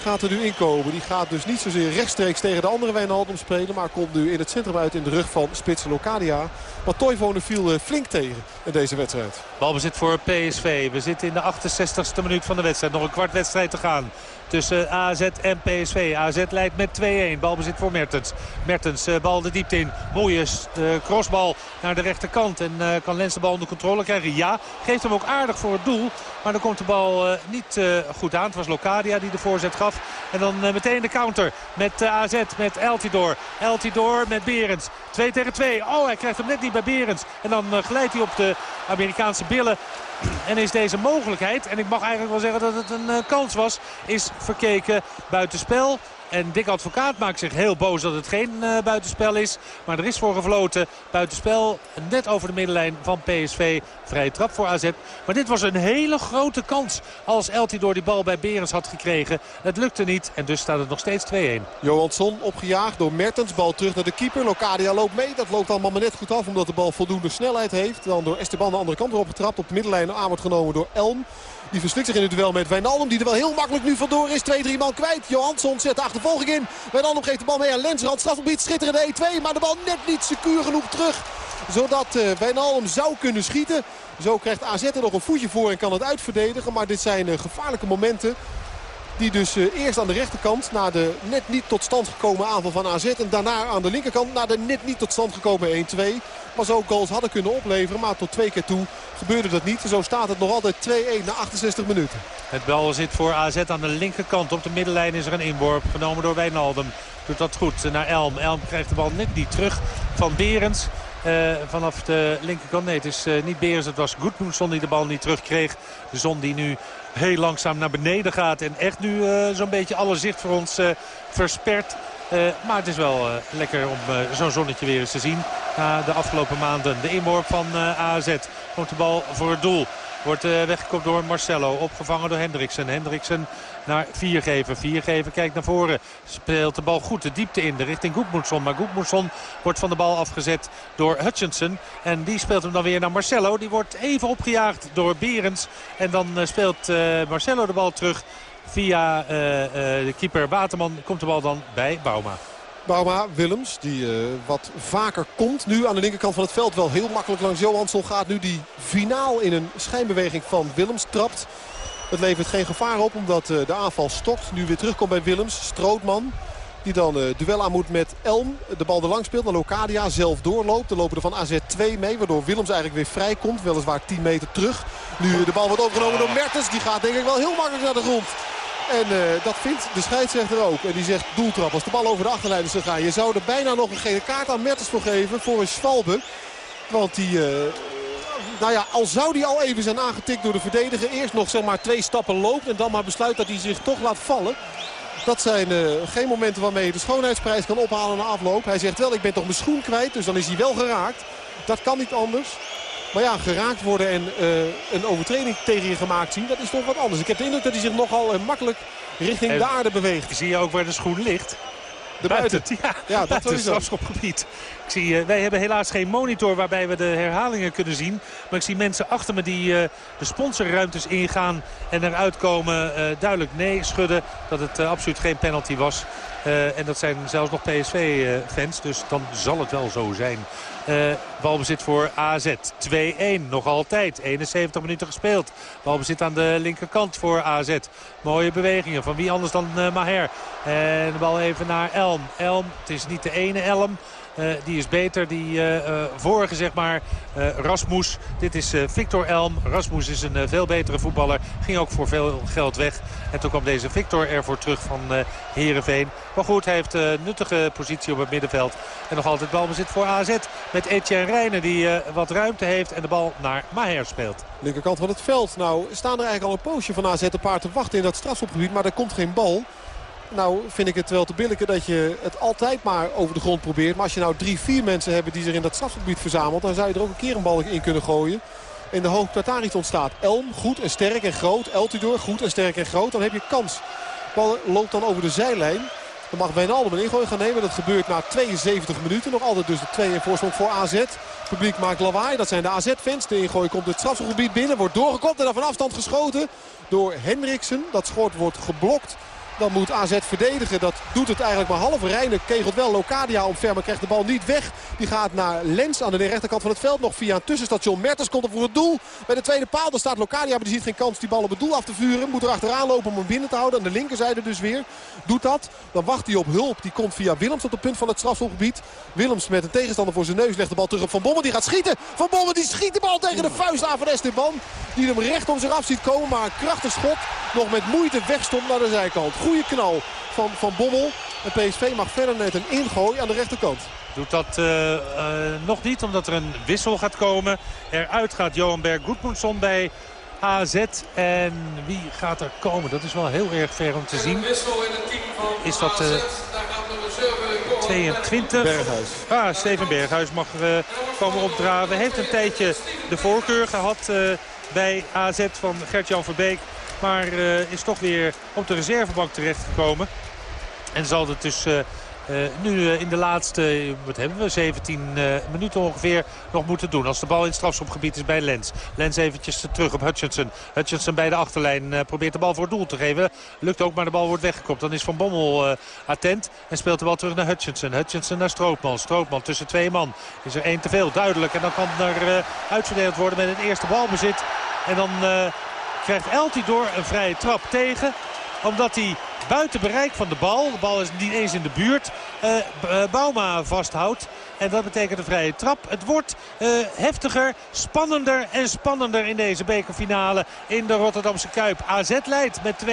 gaat er nu inkomen. Die gaat dus niet zozeer rechtstreeks tegen de andere Wijnaldum spelen. Maar komt nu in het centrum uit in de rug van Spits Locadia. Maar Toivonen viel uh, flink tegen in deze wedstrijd. Balbezit voor PSV. We zitten in de 68ste minuut van de wedstrijd. Nog een kwart wedstrijd te gaan tussen AZ en PSV. AZ leidt met 2-1. Balbezit voor Mertens. Mertens, uh, bal de diepte in. Mooie uh, crossbal naar de rechterkant. En kan Lens de bal onder controle krijgen? Ja, geeft hem ook aardig voor het doel. Maar dan komt de bal niet goed aan. Het was Locadia die de voorzet gaf. af. En dan meteen de counter met AZ, met Eltidoor. Eltidoor met Berends. 2 tegen 2. Oh, hij krijgt hem net niet Berends. En dan glijdt hij op de Amerikaanse billen. En is deze mogelijkheid, en ik mag eigenlijk wel zeggen dat het een kans was, is verkeken buitenspel. En Dick Advocaat maakt zich heel boos dat het geen uh, buitenspel is. Maar er is voor gefloten. Buitenspel net over de middenlijn van PSV. Vrije trap voor AZ. Maar dit was een hele grote kans als door die bal bij Berens had gekregen. Het lukte niet en dus staat het nog steeds 2-1. Johansson opgejaagd door Mertens. Bal terug naar de keeper. Locadia loopt mee. Dat loopt allemaal maar net goed af omdat de bal voldoende snelheid heeft. Dan door Esteban de andere kant erop getrapt. Op de middenlijn aan wordt genomen door Elm. Die verslikt zich in het duel met Wijnaldum. Die er wel heel makkelijk nu vandoor is. 2-3 man kwijt. Johansson zet de achtervolging in. Wijnaldum geeft de bal mee aan Lensrand. Strafgebied schitterende E2. Maar de bal net niet secuur genoeg terug. Zodat uh, Wijnaldum zou kunnen schieten. Zo krijgt AZ er nog een voetje voor en kan het uitverdedigen. Maar dit zijn uh, gevaarlijke momenten. Die dus uh, eerst aan de rechterkant na de net niet tot stand gekomen aanval van AZ. En daarna aan de linkerkant naar de net niet tot stand gekomen 1-2. Maar zo goals hadden kunnen opleveren. Maar tot twee keer toe gebeurde dat niet. Zo staat het nog altijd 2-1 na 68 minuten. Het bal zit voor AZ aan de linkerkant. Op de middenlijn is er een inworp genomen door Wijnaldum. Doet dat goed naar Elm. Elm krijgt de bal net niet terug van Berends. Uh, vanaf de linkerkant. Nee, het is uh, niet Berens, het was Goedmoedson die de bal niet terugkreeg. De zon die nu heel langzaam naar beneden gaat. En echt nu uh, zo'n beetje alle zicht voor ons verspert. Maar het is wel lekker om zo'n zonnetje weer eens te zien. Na de afgelopen maanden. De inworp van AZ. Komt de bal voor het doel. Wordt weggekopt door Marcelo. Opgevangen door Hendriksen. Hendriksen naar Viergever. Viergever kijkt naar voren. Speelt de bal goed de diepte in. De richting Goedmoedson. Maar Goedmoedson wordt van de bal afgezet door Hutchinson. En die speelt hem dan weer naar Marcelo. Die wordt even opgejaagd door Berens. En dan speelt Marcelo de bal terug. Via de keeper Waterman komt de bal dan bij Bauma. Bauma Willems, die uh, wat vaker komt. Nu aan de linkerkant van het veld wel heel makkelijk langs Johansson gaat. Nu die finaal in een schijnbeweging van Willems trapt. Het levert geen gevaar op omdat de aanval stokt. Nu weer terugkomt bij Willems. Strootman. Die dan uh, duel aan moet met Elm. De bal er lang speelt naar Locadia. Zelf doorloopt. Dan lopen er van AZ 2 mee. Waardoor Willems eigenlijk weer vrij komt. Weliswaar 10 meter terug. Nu de bal wordt overgenomen door Mertens. Die gaat denk ik wel heel makkelijk naar de grond. En uh, dat vindt de scheidsrechter ook. En die zegt doeltrap. Als de bal over de achterlijn is gegaan. Je zou er bijna nog een gele kaart aan Mertens voor geven. Voor een Schwalbe. Want die... Uh, nou ja, al zou die al even zijn aangetikt door de verdediger. Eerst nog zeg maar twee stappen loopt. En dan maar besluit dat hij zich toch laat vallen. Dat zijn uh, geen momenten waarmee je de schoonheidsprijs kan ophalen na afloop. Hij zegt wel, ik ben toch mijn schoen kwijt. Dus dan is hij wel geraakt. Dat kan niet anders. Maar ja, geraakt worden en uh, een overtreding tegen je gemaakt zien, dat is toch wat anders. Ik heb de indruk dat hij zich nogal uh, makkelijk richting en de aarde beweegt. Zie je ook waar de schoen ligt? De buiten. Ja, ja dat is het strafschopgebied. Ik zie, uh, wij hebben helaas geen monitor waarbij we de herhalingen kunnen zien. Maar ik zie mensen achter me die uh, de sponsorruimtes ingaan en eruit komen. Uh, duidelijk nee schudden dat het absoluut geen penalty was. en dat zijn zelfs nog PSV-fans, dus dan zal het wel zo zijn. Uh, balbezit voor AZ. 2-1 nog altijd. 71 minuten gespeeld. Balbezit aan de linkerkant voor AZ. Mooie bewegingen. Van wie anders dan uh, Maher. En de bal even naar Elm. Elm, het is niet de ene Elm. Uh, die is beter. Die uh, uh, vorige, zeg maar, Rasmus. Dit is Victor Elm. Rasmus is een veel betere voetballer. Ging ook voor veel geld weg. En toen kwam deze Victor ervoor terug van Heerenveen. Maar goed, hij heeft nuttige positie op het middenveld. En nog altijd balbezit voor AZ. Met Etienne Rijnen die wat ruimte heeft en de bal naar Maher speelt. Linkerkant van het veld. Nou staan er eigenlijk al een poosje van AZ een paar te wachten in dat strafschopgebied. Maar er komt geen bal. Nou vind ik het wel te billijken dat je het altijd maar over de grond probeert. Maar als je nou drie, vier mensen hebt die zich in dat strafgebied verzamelt... dan zou je er ook een keer een bal in kunnen gooien. In de hoop dat daar ontstaat. Elm, goed en sterk en groot. Eltidoor, goed en sterk en groot. Dan heb je kans. Bal loopt dan over de zijlijn. Dan mag Wijnaldum een ingooi gaan nemen. Dat gebeurt na 72 minuten. Nog altijd dus de 2 in voorsprong voor AZ. Publiek maakt lawaai. Dat zijn de AZ-fans. De ingooi komt het strafgebied binnen. Wordt doorgekopt en dan van afstand geschoten door Hendriksen. Dat schort wordt geblokt. Dan moet AZ verdedigen. Dat doet het eigenlijk maar half. Rijnen kegelt wel Locadia op ver, maar krijgt de bal niet weg. Die gaat naar Lens aan de rechterkant van het veld. Nog via een tussenstation. Mertens komt er voor het doel. Bij de tweede paal dan staat Locadia, maar die ziet geen kans die bal op het doel af te vuren. Moet er achteraan lopen om hem binnen te houden. Aan de linkerzijde dus weer. Doet dat. Dan wacht hij op hulp. Die komt via Willems op het punt van het strafschopgebied. Willems met een tegenstander voor zijn neus legt de bal terug op Van Bommel. Die gaat schieten. Van Bommel die schiet de bal tegen de vuist aan van Esteban. Die hem recht om zich af ziet komen. Maar een krachtig schot nog met moeite wegstomt naar de zijkant. Goede knal van Van Bommel. En PSV mag verder net een ingooi aan de rechterkant. Doet dat uh, uh, nog niet, omdat er een wissel gaat komen. Eruit gaat Johan Berg Goedmundsson bij AZ. En wie gaat er komen? Dat is wel heel erg ver om te zien. Is dat uh, 22? Berghuis. Ah, Steven Berghuis mag uh, komen opdraven. Heeft een tijdje de voorkeur gehad uh, bij AZ van Gert-Jan Verbeek. Maar uh, is toch weer op de reservebank terechtgekomen. En zal het dus uh, nu uh, in de laatste, wat hebben we, 17 uh, minuten ongeveer nog moeten doen. Als de bal in het strafschopgebied is bij Lens. Lens eventjes terug op Hutchinson. Hutchinson bij de achterlijn probeert de bal voor het doel te geven. Lukt ook, maar de bal wordt weggekopt. Dan is Van Bommel attent en speelt de bal terug naar Hutchinson. Hutchinson naar Strootman. Strootman tussen twee man. Is er één te veel, duidelijk. En dan kan er uitverdeeld worden met het eerste balbezit. En dan krijgt Eltidoor een vrije trap tegen. Omdat hij buiten bereik van de bal. De bal is niet eens in de buurt. Uh, Bauma vasthoudt. En dat betekent een vrije trap. Het wordt uh, heftiger, spannender en spannender in deze bekerfinale in de Rotterdamse Kuip. AZ leidt met 2-1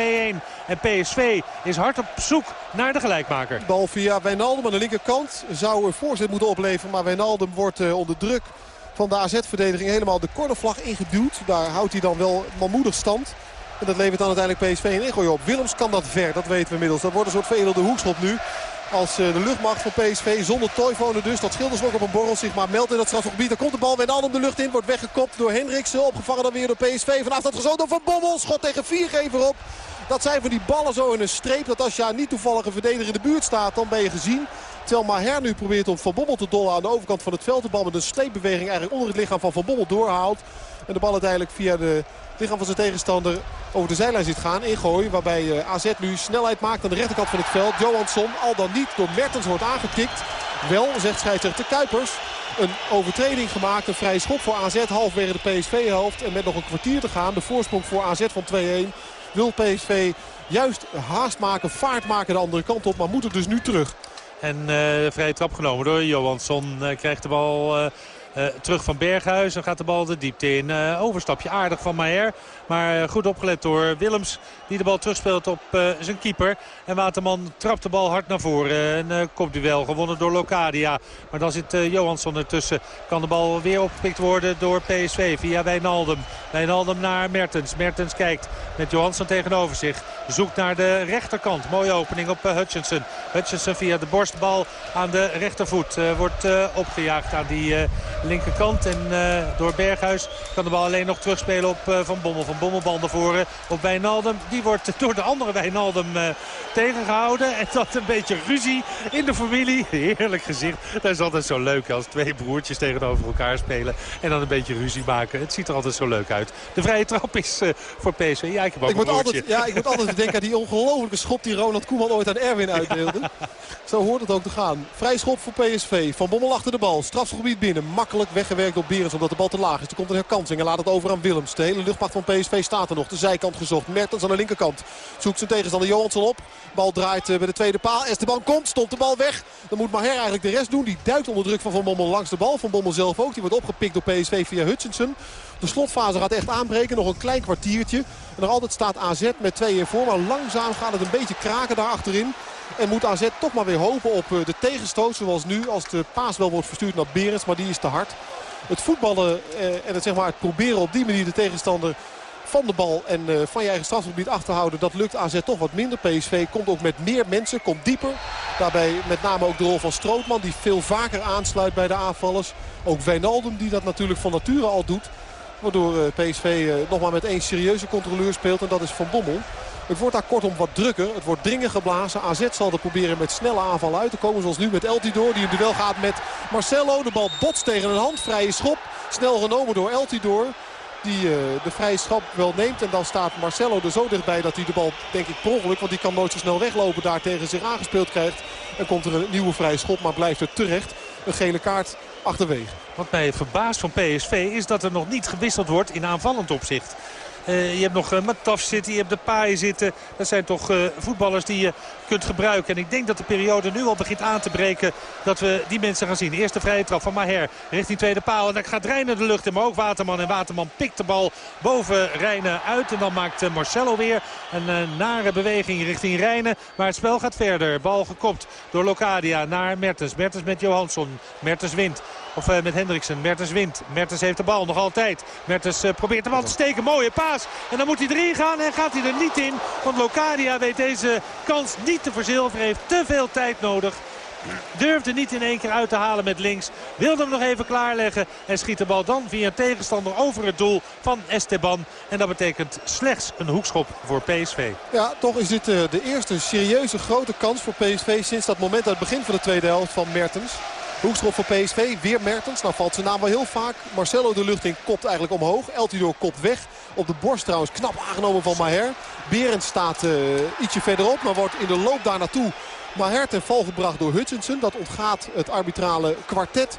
en PSV is hard op zoek naar de gelijkmaker. Bal via Wijnaldum aan de linkerkant zou een voorzet moeten opleveren. Maar Wijnaldum wordt onder druk van de AZ-verdediging helemaal de cornervlag ingeduwd. Daar houdt hij dan wel manmoedig stand. En dat levert dan uiteindelijk PSV een ingooi op. Willems kan dat ver, dat weten we inmiddels. Dat wordt een soort veredelde hoekschop nu. Als de luchtmacht van PSV zonder Toivonen dus. Dat scheelt dus ook op een borrel zich maar meldt in dat strafgebied. Dan komt de bal Wijnaldum de lucht in. Wordt weggekopt door Hendriksen. Opgevangen dan weer door PSV. Vanaf dat gezoten door Van Bommel. Schot tegen viergever op. Dat zijn van die ballen zo in een streep. Dat als je niet toevallig een verdediger in de buurt staat, dan ben je gezien. Terwijl Maher nu probeert om Van Bommel te dollen aan de overkant van het veld. De bal met een sleepbeweging eigenlijk onder het lichaam van Van Bommel doorhaalt. En de bal uiteindelijk via de lichaam van zijn tegenstander over de zijlijn ziet gaan. Ingooi waarbij uh, AZ nu snelheid maakt aan de rechterkant van het veld. Johansson al dan niet door Mertens wordt aangetikt. Wel, zegt scheidsrechter Kuipers, een overtreding gemaakt. Een vrije schop voor AZ halfwege de PSV-helft. En met nog een kwartier te gaan, de voorsprong voor AZ van 2-1... wil PSV juist haast maken, vaart maken de andere kant op. Maar moet het dus nu terug. En uh, vrije trap genomen door Johansson. Uh, krijgt de bal... Uh, terug van Berghuis. Dan gaat de bal de diepte in. Uh, overstapje aardig van Maier. Maar goed opgelet door Willems. Die de bal terugspeelt op zijn keeper. En Waterman trapt de bal hard naar voren. Een kopduel gewonnen door Locadia. Maar dan zit Johansson ertussen. Kan de bal weer opgepikt worden door PSV via Wijnaldum. Wijnaldum naar Mertens. Mertens kijkt met Johansson tegenover zich. Zoekt naar de rechterkant. Mooie opening op Hutchinson. Hutchinson via de borstbal aan de rechtervoet. wordt opgejaagd aan die linkerkant. En uh, door Berghuis kan de bal alleen nog terugspelen op uh, Van Bommel. Van Bommelbal naar voren op Wijnaldum. Die wordt door de andere Wijnaldum tegengehouden. En dat een beetje ruzie in de familie. Heerlijk gezicht. Dat is altijd zo leuk als twee broertjes tegenover elkaar spelen. En dan een beetje ruzie maken. Het ziet er altijd zo leuk uit. De vrije trap is voor PSV. Ja, ik heb ook ik moet altijd, Ja, ik moet altijd denken aan die ongelofelijke schop die Ronald Koeman ooit aan Erwin uitdeelde. Zo hoort het ook te gaan. Vrij schop voor PSV. Van Bommel achter de bal. Strafgebied binnen. Makkelijk weggewerkt door Berens omdat de bal te laag is. Er komt een herkansing en laat het over aan Willems. De hele luchtmacht van PSV staat er nog. De zijkant gezocht. Mertens aan de linkerkant. Zoekt zijn tegenstander Johansson op. Bal draait bij de tweede paal. Esteban komt. Stopt de bal weg. Dan moet Maher eigenlijk de rest doen. Die duikt onder druk van Van Bommel langs de bal. Van Bommel zelf ook. Die wordt opgepikt door PSV via Hutchinson. De slotfase gaat echt aanbreken. Nog een klein kwartiertje. En nog altijd staat AZ met twee in voor. Maar langzaam gaat het een beetje kraken daar achterin. En moet AZ toch maar weer hopen op de tegenstoot. Zoals nu als de paas wel wordt verstuurd naar Berens. Maar die is te hard. Het voetballen en het, zeg maar, het proberen op die manier de tegenstander van de bal en uh, van je eigen strafgebied achterhouden. Dat lukt AZ toch wat minder. PSV komt ook met meer mensen, komt dieper. Daarbij met name ook de rol van Strootman die veel vaker aansluit bij de aanvallers. Ook Wijnaldum die dat natuurlijk van nature al doet. Waardoor PSV nog maar met één serieuze controleur speelt en dat is Van Bommel. Het wordt daar kortom wat drukker. Het wordt dringen geblazen. AZ zal er proberen met snelle aanvallen uit te komen. Zoals nu met Eltidoor die in duel gaat met Marcelo. De bal botst tegen een hand. Vrije schop. Snel genomen door Eltidoor. Die uh, de vrije schop wel neemt. En dan staat Marcelo er zo dichtbij dat hij de bal, denk ik, per ongeluk. Want die kan nooit zo snel weglopen. Daar tegen zich aangespeeld krijgt. En komt er een nieuwe vrije schop. Maar blijft er terecht. Een gele kaart achterwege. Wat mij verbaast van PSV is dat er nog niet gewisseld wordt in aanvallend opzicht. Je hebt nog Mataf zitten, je hebt de Paaien zitten. Dat zijn toch voetballers die je kunt gebruiken. En ik denk dat de periode nu al begint aan te breken dat we die mensen gaan zien. Eerste vrije trap van Maher richting tweede paal. En dan gaat Reiner de lucht in, maar ook Waterman. En Waterman pikt de bal boven Reiner uit. En dan maakt Marcelo weer een nare beweging richting Reiner. Maar het spel gaat verder. Bal gekopt door Locadia naar Mertens. Mertens met Johansson. Mertens wint. Of uh, met Hendriksen. Mertens wint. Mertens heeft de bal nog altijd. Mertens uh, probeert de bal te steken. Mooie paas. En dan moet hij erin gaan. En gaat hij er niet in. Want Locadia weet deze kans niet te verzilveren. Heeft te veel tijd nodig. Durfde niet in één keer uit te halen met links. Wilde hem nog even klaarleggen. En schiet de bal dan via een tegenstander over het doel van Esteban. En dat betekent slechts een hoekschop voor PSV. Ja, toch is dit uh, de eerste serieuze grote kans voor PSV sinds dat moment uit het begin van de tweede helft van Mertens. Hoekschop voor PSV, weer Mertens. Nou valt zijn naam wel heel vaak. Marcelo de lucht in, kopt eigenlijk omhoog. Eltidoor kopt weg. Op de borst trouwens knap aangenomen van Maher. Berend staat uh, ietsje verderop, maar wordt in de loop daar naartoe Maher ten val gebracht door Hutchinson. Dat ontgaat het arbitrale kwartet.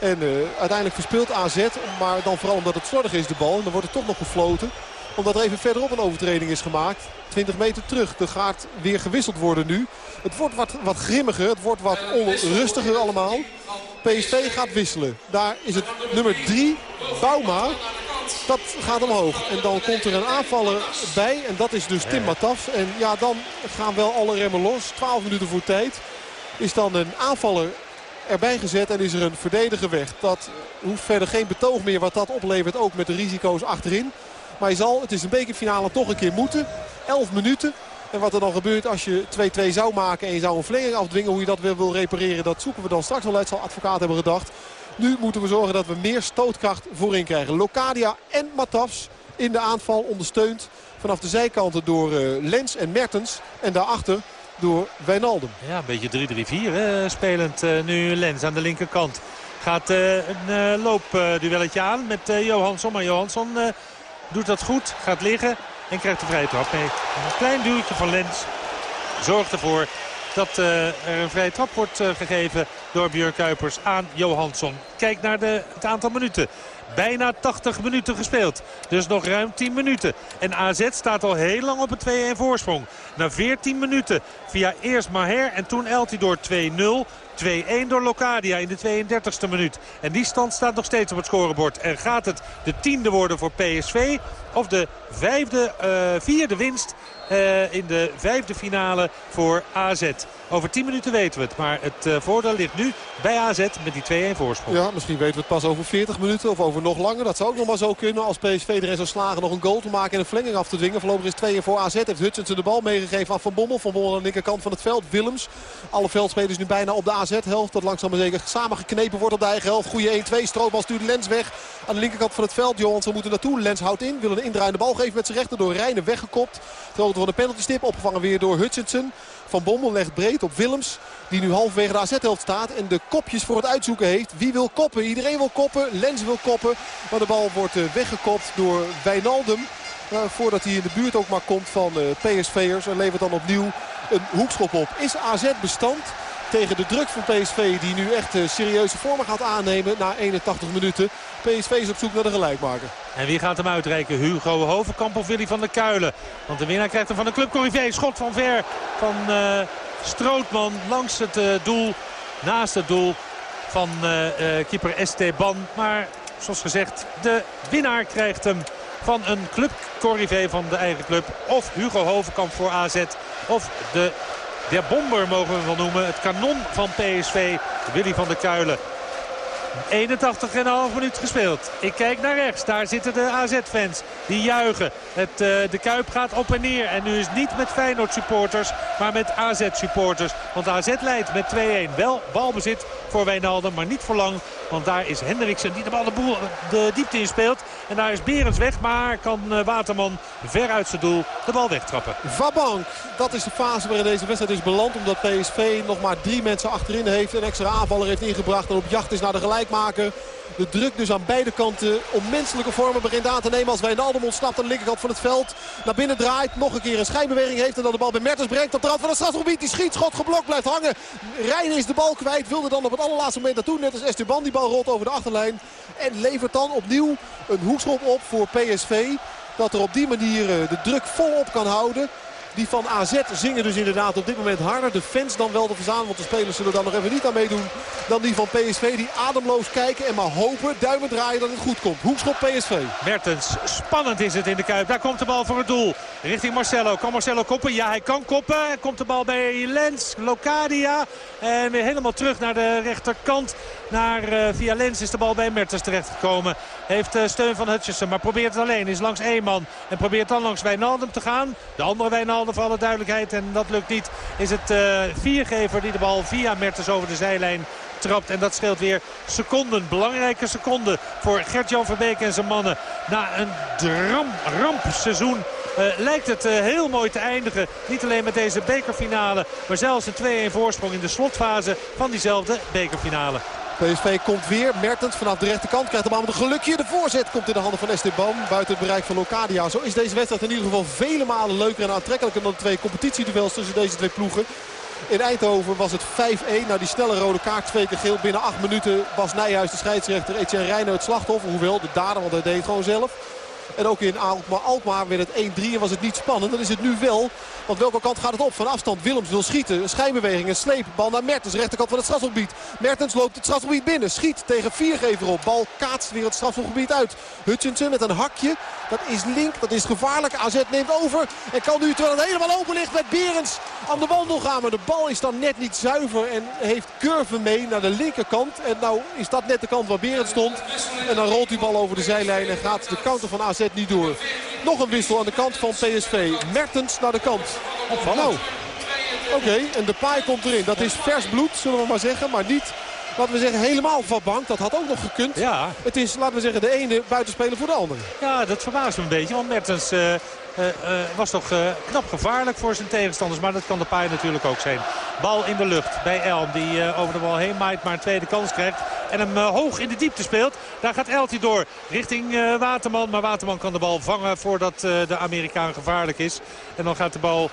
En uh, uiteindelijk verspeelt AZ. Maar dan vooral omdat het slordig is de bal. En dan wordt het toch nog gefloten. Omdat er even verderop een overtreding is gemaakt. 20 meter terug. Er gaat weer gewisseld worden nu. Het wordt wat, wat grimmiger. Het wordt wat onrustiger allemaal. PSV gaat wisselen. Daar is het nummer 3, Bauma. Dat gaat omhoog. En dan komt er een aanvaller bij. En dat is dus Tim Mataf. En ja, dan gaan wel alle remmen los. 12 minuten voor tijd. Is dan een aanvaller erbij gezet en is er een verdediger weg. Dat hoeft verder geen betoog meer wat dat oplevert. Ook met de risico's achterin. Maar je zal, het is een bekerfinale, toch een keer moeten. 11 minuten. En wat er dan gebeurt als je 2-2 zou maken en je zou een verlenging afdwingen. Hoe je dat weer wil repareren, dat zoeken we dan straks wel uit. Zal advocaat hebben gedacht. Nu moeten we zorgen dat we meer stootkracht voorin krijgen. Locadia en Matafs in de aanval ondersteund vanaf de zijkanten door uh, Lens en Mertens. En daarachter door Wijnaldum. Ja, een beetje 3-3-4 spelend uh, nu Lens aan de linkerkant. Gaat een loopduelletje aan met Johansson. Maar Johansson doet dat goed, gaat liggen en krijgt de vrije trap mee. Een klein duwtje van Lens zorgt ervoor dat uh, er een vrije trap wordt uh, gegeven door Björn Kuipers aan Johansson. Kijk naar de, het aantal minuten. Bijna 80 minuten gespeeld. Dus nog ruim 10 minuten. En AZ staat al heel lang op een 2-1 voorsprong. Na 14 minuten via eerst Maher en toen Eltidoor 2-0. 2-1 door Locadia in de 32e minuut. En die stand staat nog steeds op het scorebord. En gaat het de tiende worden voor PSV of de vijfde, uh, vierde winst uh, in de vijfde finale voor AZ. Over 10 minuten weten we het. Maar het uh, voordeel ligt nu bij AZ met die 2-1 voorsprong. Ja, misschien weten we het pas over 40 minuten of over nog langer. Dat zou ook nog maar zo kunnen als PSV erin zou slagen nog een goal te maken en een verlenging af te dwingen. Voorlopig is 2-1 voor AZ. Heeft Hutchinson de bal meegegeven aan Van Bommel. Van Bommel aan de linkerkant van het veld. Willems. Alle veldspelers nu bijna op de AZ-helft. Dat langzaam maar zeker samengeknepen wordt op de eigen helft. Goede 1-2. Strootbal stuurt Lens weg. Aan de linkerkant van het veld. Johansson moet er naartoe. Lens houdt in. Wil een indraaiende bal geven met zijn rechter. Door Rijnen weggekopt. Ter van de penaltystip. Opgevangen weer door Hutchinson. Van Bommel legt breed op Willems. Die nu halverwege de AZ-helft staat. En de kopjes voor het uitzoeken heeft. Wie wil koppen? Iedereen wil koppen. Lens wil koppen. Maar de bal wordt eh, weggekopt door Wijnaldum. Uh, voordat hij in de buurt ook maar komt van uh, PSV'ers. En levert dan opnieuw een hoekschop op. Is AZ bestand? tegen de druk van PSV die nu echt serieuze vormen gaat aannemen na 81 minuten. PSV is op zoek naar de gelijkmaker. En wie gaat hem uitreiken? Hugo Hovenkamp of Willy van der Kuilen? Want de winnaar krijgt hem van de club Corrivé. Schot van ver van uh, Strootman langs het uh, doel. Naast het doel van keeper Esteban. Maar zoals gezegd, de winnaar krijgt hem van een club Corrivé van de eigen club. Of Hugo Hovenkamp voor AZ. Of de der bomber mogen we wel noemen. Het kanon van PSV, Willy van der Kuilen. 81,5 minuut gespeeld. Ik kijk naar rechts. Daar zitten de AZ-fans. Die juichen. Het, uh, de Kuip gaat op en neer. En nu is het niet met Feyenoord-supporters, maar met AZ-supporters. Want AZ leidt met 2-1. Wel balbezit voor Wijnaldum, maar niet voor lang. Want daar is Hendriksen die de bal de, boel, de diepte in speelt. En daar is Berends weg, maar kan eh, Waterman ver uit zijn doel de bal wegtrappen. Vabank, dat is de fase waarin deze wedstrijd is beland. Omdat PSV nog maar drie mensen achterin heeft. Een extra aanvaller heeft ingebracht en op jacht is naar de gelijkmaker. De druk dus aan beide kanten om menselijke vormen begint aan te nemen. Als Wijnaldum ontsnapt aan de linkerkant van het veld. Naar binnen draait. Nog een keer een schijnbeweging heeft. En dan de bal bij Mertens brengt. Op de rand van het strafgebied. Die schiet. Schot geblokt. Blijft hangen. Rijn is de bal kwijt. Wilde dan op het allerlaatste moment naartoe. Net als Esteban. Die bal rolt over de achterlijn. En levert dan opnieuw een hoekschop op voor PSV. dat er op die manier de druk volop kan houden. Die van AZ zingen dus inderdaad op dit moment harder. De fans dan wel te verzaan, want de spelers zullen daar nog even niet aan meedoen. Dan die van PSV die ademloos kijken en maar hopen, duimen draaien dat het goed komt. Hoekschop PSV. Mertens, spannend is het in de Kuip. Daar komt de bal voor het doel. Richting Marcelo. Kan Marcelo koppen? Ja, hij kan koppen. Komt de bal bij Lens, Locadia. En weer helemaal terug naar de rechterkant. Naar, uh, via Lens is de bal bij Mertens terechtgekomen. Heeft uh, steun van Hutchison, maar probeert het alleen. Is langs één man en probeert dan langs Wijnaldum te gaan. De andere Wijnaldum voor alle duidelijkheid. En dat lukt niet. Is het uh, viergever die de bal via Mertens over de zijlijn trapt. En dat scheelt weer seconden. Belangrijke seconden voor Gert-Jan Verbeek en zijn mannen. Na een rampseizoen lijkt het heel mooi te eindigen. Niet alleen met deze bekerfinale, maar zelfs een 2-1 voorsprong in de slotfase van diezelfde bekerfinale. PSV komt weer. Mertens vanaf de rechterkant krijgt de bal met een gelukje. De voorzet komt in de handen van Esteban. Buiten het bereik van Locadia. Zo is deze wedstrijd in ieder geval vele malen leuker en aantrekkelijker dan de twee competitieduels tussen deze twee ploegen. In Eindhoven was het 5-1. Nou die snelle rode kaart, twee keer geel. Binnen acht minuten was Nijhuis de scheidsrechter. Etienne Reijnen het slachtoffer. Hoewel de dader, want hij deed gewoon zelf. En ook in Alkmaar, Alkmaar werd het 1-3 en was het niet spannend. Dan is het nu wel. Want welke kant gaat het op? Van afstand. Willems wil schieten. Een schijnbeweging. Een sleep. Bal naar Mertens. Rechterkant van het strafgebied. Mertens loopt het strafgebied binnen. Schiet tegen Viergever op. Bal kaatst weer het strafgebied uit. Hutchinson met een hakje. Dat is link. Dat is gevaarlijk. AZ neemt over. En kan nu terwijl het helemaal open ligt met Berends aan de wandel gaan. Maar de bal is dan net niet zuiver. En heeft curve mee naar de linkerkant. En nou is dat net de kant waar Berends stond. En dan rolt die bal over de zijlijn. En gaat de counter van AZ niet door. Nog een wissel aan de kant van PSV. Mertens naar de kant. Nou, oké. En de paai komt erin. Dat is vers bloed, zullen we maar zeggen. Maar niet, laten we zeggen, helemaal van bank. Dat had ook nog gekund. Ja. Het is, laten we zeggen, de ene buitenspeler voor de andere. Ja, dat verbaast me een beetje. Want Mertens... Uh... Uh, uh, was toch uh, knap gevaarlijk voor zijn tegenstanders. Maar dat kan de paai natuurlijk ook zijn. Bal in de lucht bij Elm. Die over de bal heen maait maar een tweede kans krijgt. En hem hoog in de diepte speelt. Daar gaat Elti door richting Waterman. Maar Waterman kan de bal vangen voordat de Amerikaan gevaarlijk is. En dan gaat de bal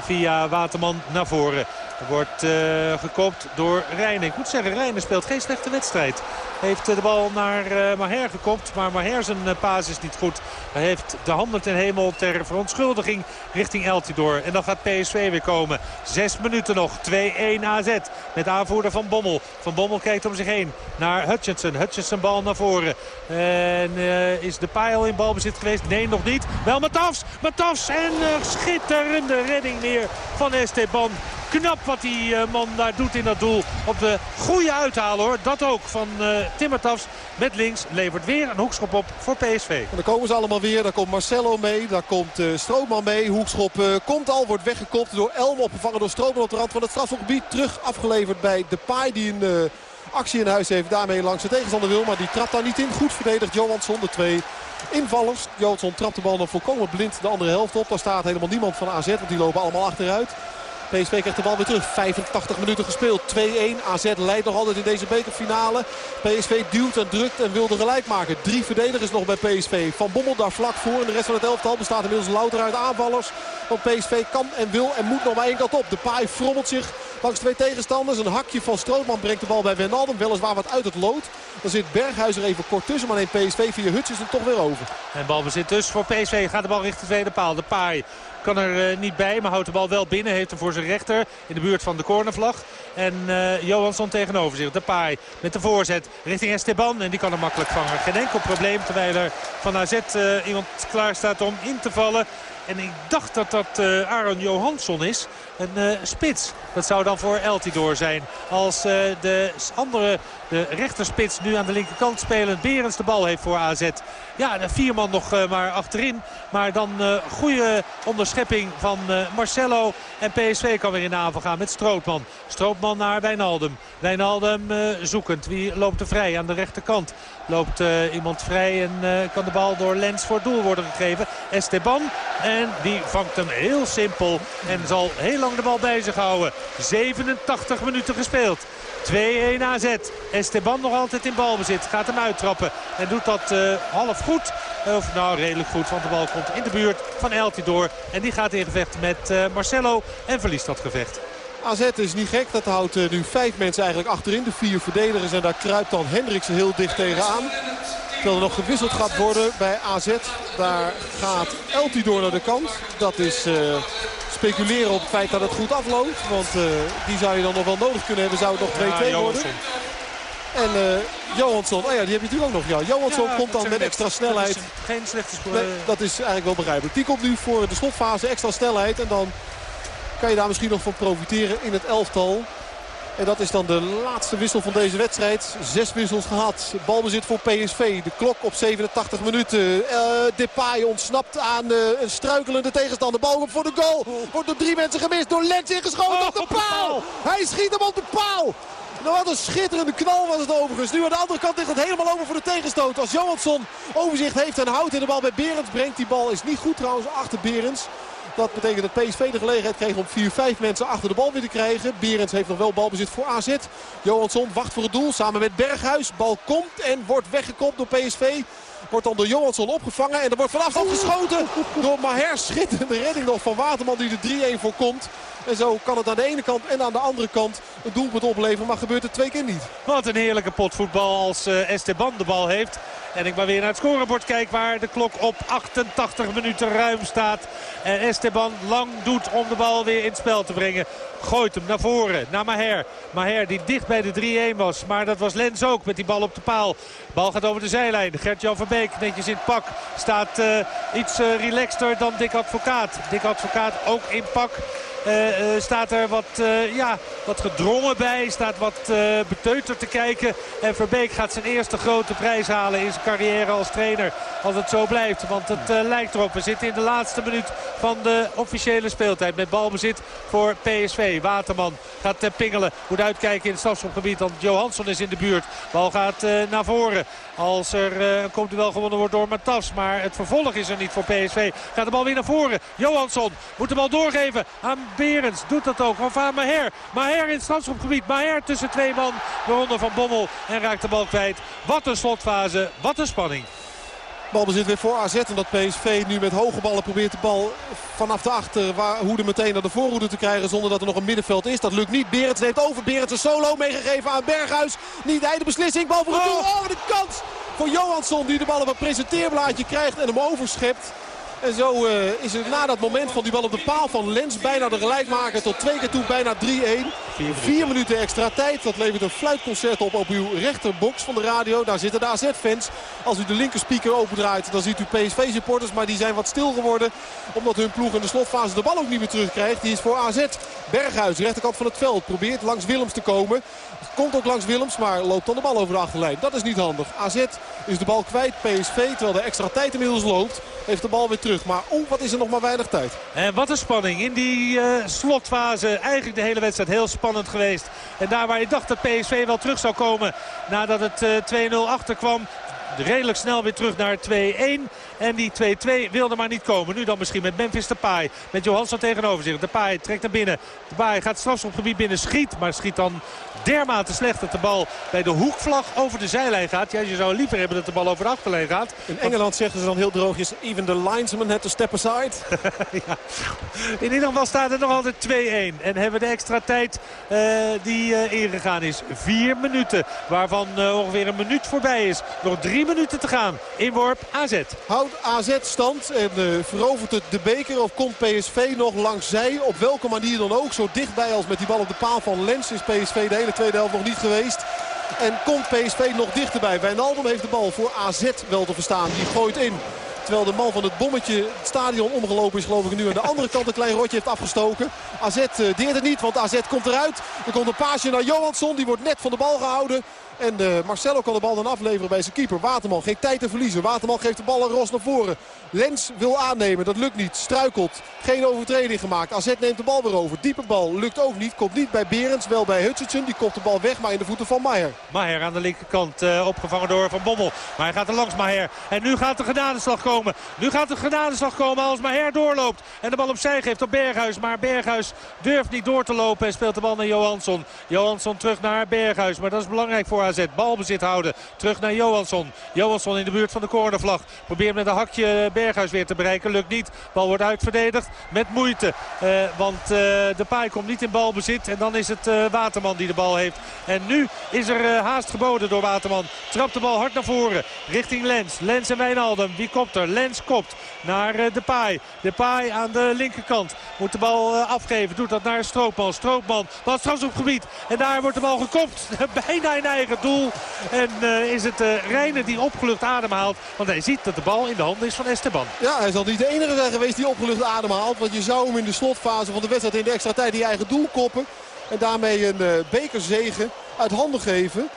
via Waterman naar voren. Wordt uh, gekoopt door Rijnen. Ik moet zeggen, Rijnen speelt geen slechte wedstrijd. Heeft de bal naar Maher gekopt. Maar Maher zijn uh, paas is niet goed. Hij heeft de handen ten hemel ter verontschuldiging richting Eltidoor. En dan gaat PSV weer komen. Zes minuten nog. 2-1 AZ. Met aanvoerder Van Bommel. Van Bommel kijkt om zich heen naar Hutchinson. Hutchinson bal naar voren. En is de pijl in balbezit geweest? Nee, nog niet. Wel Matafs. Matafs en schitterende redding weer van Esteban. Knap wat die man daar doet in dat doel. Op de goede uithalen hoor. Dat ook van uh, Timmertafs met links. Levert weer een hoekschop op voor PSV. Dan komen ze allemaal weer. Daar komt Marcelo mee. Daar komt uh, mee. Hoekschop komt al. Wordt weggekopt door Elm. Opgevangen door Strootman op de rand van het strafgebied. Terug afgeleverd bij Depay. Die een actie in huis heeft. Daarmee langs de tegenstander wil. Maar die trapt daar niet in. Goed verdedigd Johansson. De twee invallers. Johansson trapt de bal nog volkomen blind de andere helft op. Daar staat helemaal niemand van AZ. Want die lopen allemaal achteruit. PSV krijgt de bal weer terug. 85 minuten gespeeld. 2-1. AZ leidt nog altijd in deze bekerfinale. PSV duwt en drukt en wil er gelijk maken. Drie verdedigers nog bij PSV. Van Bommel daar vlak voor. En de rest van het elftal bestaat inmiddels louter uit aanvallers. Want PSV kan en wil en moet nog maar één kant op. De paai frommelt zich langs twee tegenstanders. Een hakje van Strootman brengt de bal bij Wijnaldum. Weliswaar wat uit het lood. Dan zit Berghuis er even kort tussen. Maar neemt PSV via Hutchison toch weer over. En balbezit dus voor PSV. Gaat de bal richting de tweede paal. De paai kan er uh, niet bij, maar houdt de bal wel binnen. Heeft hem voor zijn rechter in de buurt van de cornervlag. En uh, Johansson tegenover zich. De paai met de voorzet richting Esteban. En die kan hem makkelijk vangen. Geen enkel probleem terwijl er van AZ uh, iemand klaar staat om in te vallen. En ik dacht dat dat uh, Aaron Johansson is. Een uh, spits. Dat zou dan voor Eltidoor zijn. Als uh, de andere, de rechterspits nu aan de linkerkant spelen. Berends de bal heeft voor AZ. Ja, de vier man nog maar achterin. Maar dan goede onderschepping van Marcelo. En PSV kan weer in de aanval gaan met Strootman. Strootman naar Wijnaldum. Wijnaldum zoekend. Wie loopt er vrij aan de rechterkant? Loopt iemand vrij en kan de bal door Lens voor doel worden gegeven. Esteban. En die vangt hem heel simpel. En zal heel lang de bal bij zich houden. 87 minuten gespeeld. 2-1 AZ. Esteban nog altijd in balbezit. Gaat hem uittrappen. En doet dat uh, half goed. Of nou redelijk goed. Want de bal komt in de buurt van Eltidoor. En die gaat in gevecht met Marcelo. En verliest dat gevecht. AZ is niet gek. Dat houdt uh, nu vijf mensen eigenlijk achterin. De vier verdedigers. En daar kruipt dan Hendriksen heel dicht tegenaan. Terwijl er nog gewisseld gaat worden bij AZ. Daar gaat Elti door naar de kant. Dat is uh, speculeren op het feit dat het goed afloopt. Want uh, die zou je dan nog wel nodig kunnen hebben. Zou het nog 2-2 ja, worden. En uh, Johansson, oh ja, die heb je natuurlijk ook nog. Ja. Johansson ja, komt dan met extra snelheid. Geen slechte. Nee, dat is eigenlijk wel begrijpelijk. Die komt nu voor de slotfase extra snelheid. En dan kan je daar misschien nog van profiteren in het elftal. En dat is dan de laatste wissel van deze wedstrijd. Zes wissels gehad. Balbezit voor PSV. De klok op 87 minuten. Uh, Depay ontsnapt aan uh, een struikelende tegenstander. Bal op voor de goal. Wordt door drie mensen gemist. Door Lens ingeschoten oh, op de paal. Hij schiet hem op de paal. Nou, wat een schitterende knal was het overigens. Nu aan de andere kant ligt het helemaal over voor de tegenstoot. Als Johansson overzicht heeft en houdt in de bal bij Berends brengt. Die bal is niet goed trouwens achter Berends. Dat betekent dat PSV de gelegenheid kreeg om 4-5 mensen achter de bal weer te krijgen. Berends heeft nog wel balbezit voor AZ. Johansson wacht voor het doel samen met Berghuis. Bal komt en wordt weggekopt door PSV. Wordt dan door Johansson opgevangen. En er wordt vanaf geschoten door Maher. Schitterende redding nog van Waterman die de 3-1 voorkomt. En zo kan het aan de ene kant en aan de andere kant een doelpunt opleveren. Maar gebeurt het twee keer niet. Wat een heerlijke potvoetbal als uh, Esteban de bal heeft. En ik maar weer naar het scorebord kijk waar de klok op 88 minuten ruim staat. En Esteban lang doet om de bal weer in het spel te brengen. Gooit hem naar voren, naar Maher. Maher die dicht bij de 3-1 was. Maar dat was Lens ook met die bal op de paal. Bal gaat over de zijlijn. Gert-Jan van Beek netjes in het pak. Staat uh, iets uh, relaxter dan Dick Advocaat. Dick Advocaat ook in pak. Uh, uh, staat er wat, uh, ja, wat gedrongen bij. Staat wat beteuterd te kijken. En Verbeek gaat zijn eerste grote prijs halen in zijn carrière als trainer. Als het zo blijft. Want het lijkt erop. We zitten in de laatste minuut van de officiële speeltijd. Met balbezit voor PSV. Waterman gaat pingelen. Moet uitkijken in het strafschopgebied. Want Johansson is in de buurt. Bal gaat naar voren. Als er komt u wel gewonnen wordt door Matas. Maar het vervolg is er niet voor PSV. Gaat de bal weer naar voren. Johansson moet de bal doorgeven aan Berends doet dat ook. Van Maher. Maher in het strafschopgebied. Maher tussen twee man. Waaronder Van Bommel. En raakt de bal kwijt. Wat een slotfase. Wat een spanning. Balbezit weer voor AZ. En dat PSV nu met hoge ballen probeert de bal vanaf de achterhoede meteen naar de voorhoede te krijgen. Zonder dat er nog een middenveld is. Dat lukt niet. Berends neemt over. Berends een solo meegegeven aan Berghuis. Niet hij de beslissing. Bal voor het doel. Oh, de kans voor Johansson die de bal op een presenteerblaadje krijgt en hem overschept. En zo uh, is het na dat moment van die bal op de paal van Lens bijna de gelijkmaker tot twee keer toe bijna 3-1. Vier, minuten extra tijd. Dat levert een fluitconcert op op uw rechterbox van de radio. Daar zitten de AZ-fans. Als u de linkerspeaker opendraait dan ziet u PSV-supporters. Maar die zijn wat stil geworden. Omdat hun ploeg in de slotfase de bal ook niet meer terugkrijgt. Die is voor AZ. Berghuis, rechterkant van het veld. Probeert langs Willems te komen. Komt ook langs Willems, maar loopt dan de bal over de achterlijn. Dat is niet handig. AZ is de bal kwijt. PSV, terwijl de extra tijd inmiddels loopt, heeft de bal weer terug. Maar oeh, wat is er nog maar weinig tijd. En wat een spanning in die uh, slotfase. Eigenlijk de hele wedstrijd heel spannend geweest. En daar waar je dacht dat PSV wel terug zou komen nadat het uh, 2-0 achterkwam redelijk snel weer terug naar 2-1. En die 2-2 wilde maar niet komen. Nu dan misschien met Memphis Depay. Met Johansson tegenover zich. Depay trekt naar binnen. Depay gaat strafschopgebied binnen. Schiet. Maar schiet dan dermate slecht dat de bal bij de hoekvlag over de zijlijn gaat. Ja, je zou liever hebben dat de bal over de achterlijn gaat. In Engeland zeggen ze dan heel droogjes... even the linesman had to step aside. ja. In ieder geval staat het nog altijd 2-1. En hebben we de extra tijd uh, die uh, ingegaan is. Vier minuten. Waarvan uh, ongeveer een minuut voorbij is. Nog drie minuten te gaan. Inworp AZ. Houdt AZ stand en verovert het de beker. Of komt PSV nog langs zij? Op welke manier dan ook. Zo dichtbij als met die bal op de paal van Lens is PSV de hele tweede helft nog niet geweest. En komt PSV nog dichterbij. Wijnaldum heeft de bal voor AZ wel te verstaan. Die gooit in. Terwijl de man van het bommetje het stadion omgelopen is geloof ik nu aan de andere kant een klein rotje heeft afgestoken. AZ uh, deert het niet, want AZ komt eruit. Er komt een paasje naar Johansson, die wordt net van de bal gehouden. En uh, Marcelo kan de bal dan afleveren bij zijn keeper. Waterman geen tijd te verliezen. Waterman geeft de bal aan Ros naar voren. Lens wil aannemen. Dat lukt niet. Struikelt. Geen overtreding gemaakt. AZ neemt de bal weer over. Diepe bal lukt ook niet. Komt niet bij Berends. Wel bij Hutchinson. Die kopt de bal weg. Maar in de voeten van Maier. Maier aan de linkerkant. Uh, opgevangen door Van Bommel. Maar hij gaat er langs Maier. En nu gaat de genadeslag komen. Nu gaat de genadeslag komen als Maier doorloopt. En de bal opzij geeft op Berghuis. Maar Berghuis durft niet door te lopen. En speelt de bal naar Johansson. Johansson terug naar Berghuis. Maar dat is belangrijk voor Balbezit houden. Terug naar Johansson. Johansson in de buurt van de cornervlag. Probeert met een hakje Berghuis weer te bereiken. Lukt niet. Bal wordt uitverdedigd met moeite. Uh, want uh, de paai komt niet in balbezit. En dan is het uh, Waterman die de bal heeft. En nu is er haast geboden door Waterman. Trapt de bal hard naar voren. Richting Lens. Lens en Wijnaldum. Wie kopt er? Lens kopt naar de paai. De paai aan de linkerkant. Moet de bal afgeven. Doet dat naar Stroopman. Stroopman. Bal gebied. En daar wordt de bal gekopt. Bijna in eigen doel. En uh, is het uh, die opgelucht ademhaalt. Want hij ziet dat de bal in de handen is van Esteban. Ja, hij zal niet de enige zijn geweest die opgelucht ademhaalt. Want je zou hem in de slotfase van de wedstrijd in de extra tijd die eigen doel koppen. En daarmee een uh, bekerzegen uit handen geven.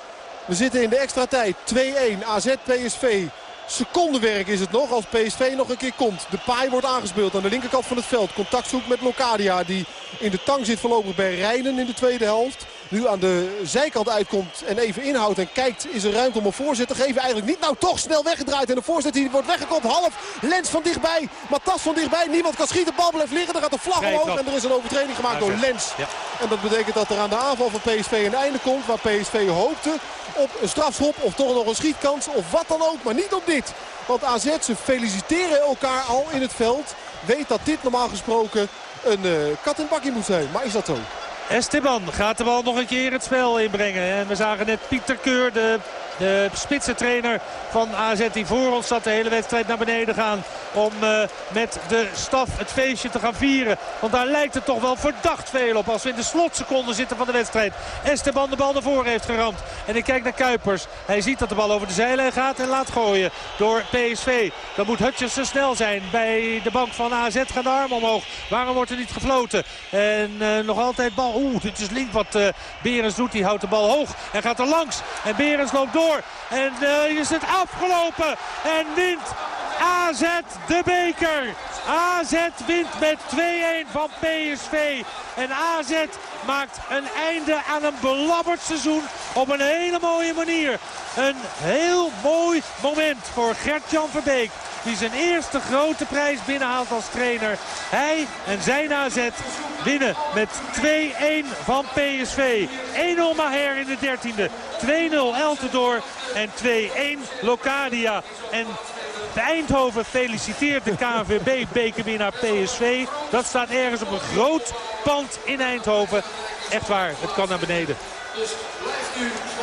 We zitten in de extra tijd. 2-1 AZ PSV. Secondenwerk is het nog als PSV nog een keer komt. De paai wordt aangespeeld aan de linkerkant van het veld. Contact zoekt met Locadia die in de tang zit voorlopig bij Rijnen in de tweede helft. Nu aan de zijkant uitkomt en even inhoudt en kijkt is er ruimte om een voorzet te geven. Eigenlijk niet. Nou toch snel weggedraaid en de voorzet die wordt weggekopt. Half. Lens van dichtbij. Matas van dichtbij. Niemand kan schieten. Bal blijft liggen. Er gaat een vlag omhoog en er is een overtreding gemaakt door Lens. Ja. En dat betekent dat er aan de aanval van PSV een einde komt. Waar PSV hoopte op een strafschop of toch nog een schietkans of wat dan ook. Maar niet op dit. Want AZ, ze feliciteren elkaar al in het veld. Weet dat dit normaal gesproken een uh, kat in bakje moet zijn. Maar is dat zo? Esteban gaat de bal nog een keer het spel inbrengen. En we zagen net Pieter Keur, de de spitsentrainer van AZ die voor ons zat de hele wedstrijd naar beneden gaan. Om uh, met de staf het feestje te gaan vieren. Want daar lijkt het toch wel verdacht veel op. Als we in de slotseconde zitten van de wedstrijd. Esteban de bal naar voren heeft geramd. En ik kijk naar Kuipers. Hij ziet dat de bal over de zijlijn gaat en laat gooien door PSV. Dan moet Hutchinson snel zijn. Bij de bank van AZ gaat de arm omhoog. Waarom wordt er niet gefloten? En uh, nog altijd bal. Oeh, dit is link wat uh, Berens doet. Die houdt de bal hoog en gaat er langs. En Berens loopt door. En uh, is het afgelopen. En wint AZ de beker. AZ wint met 2-1 van PSV. En AZ maakt een einde aan een belabberd seizoen op een hele mooie manier. Een heel mooi moment voor Gert-Jan Verbeek. Die zijn eerste grote prijs binnenhaalt als trainer. Hij en zijn AZ winnen met 2-1 van PSV. 1-0 Maher in de 13e. 2-0 Eltendoor en 2-1 Locadia. En de Eindhoven feliciteert de KNVB bekerwinnaar PSV. Dat staat ergens op een groot pand in Eindhoven. Echt waar, het kan naar beneden.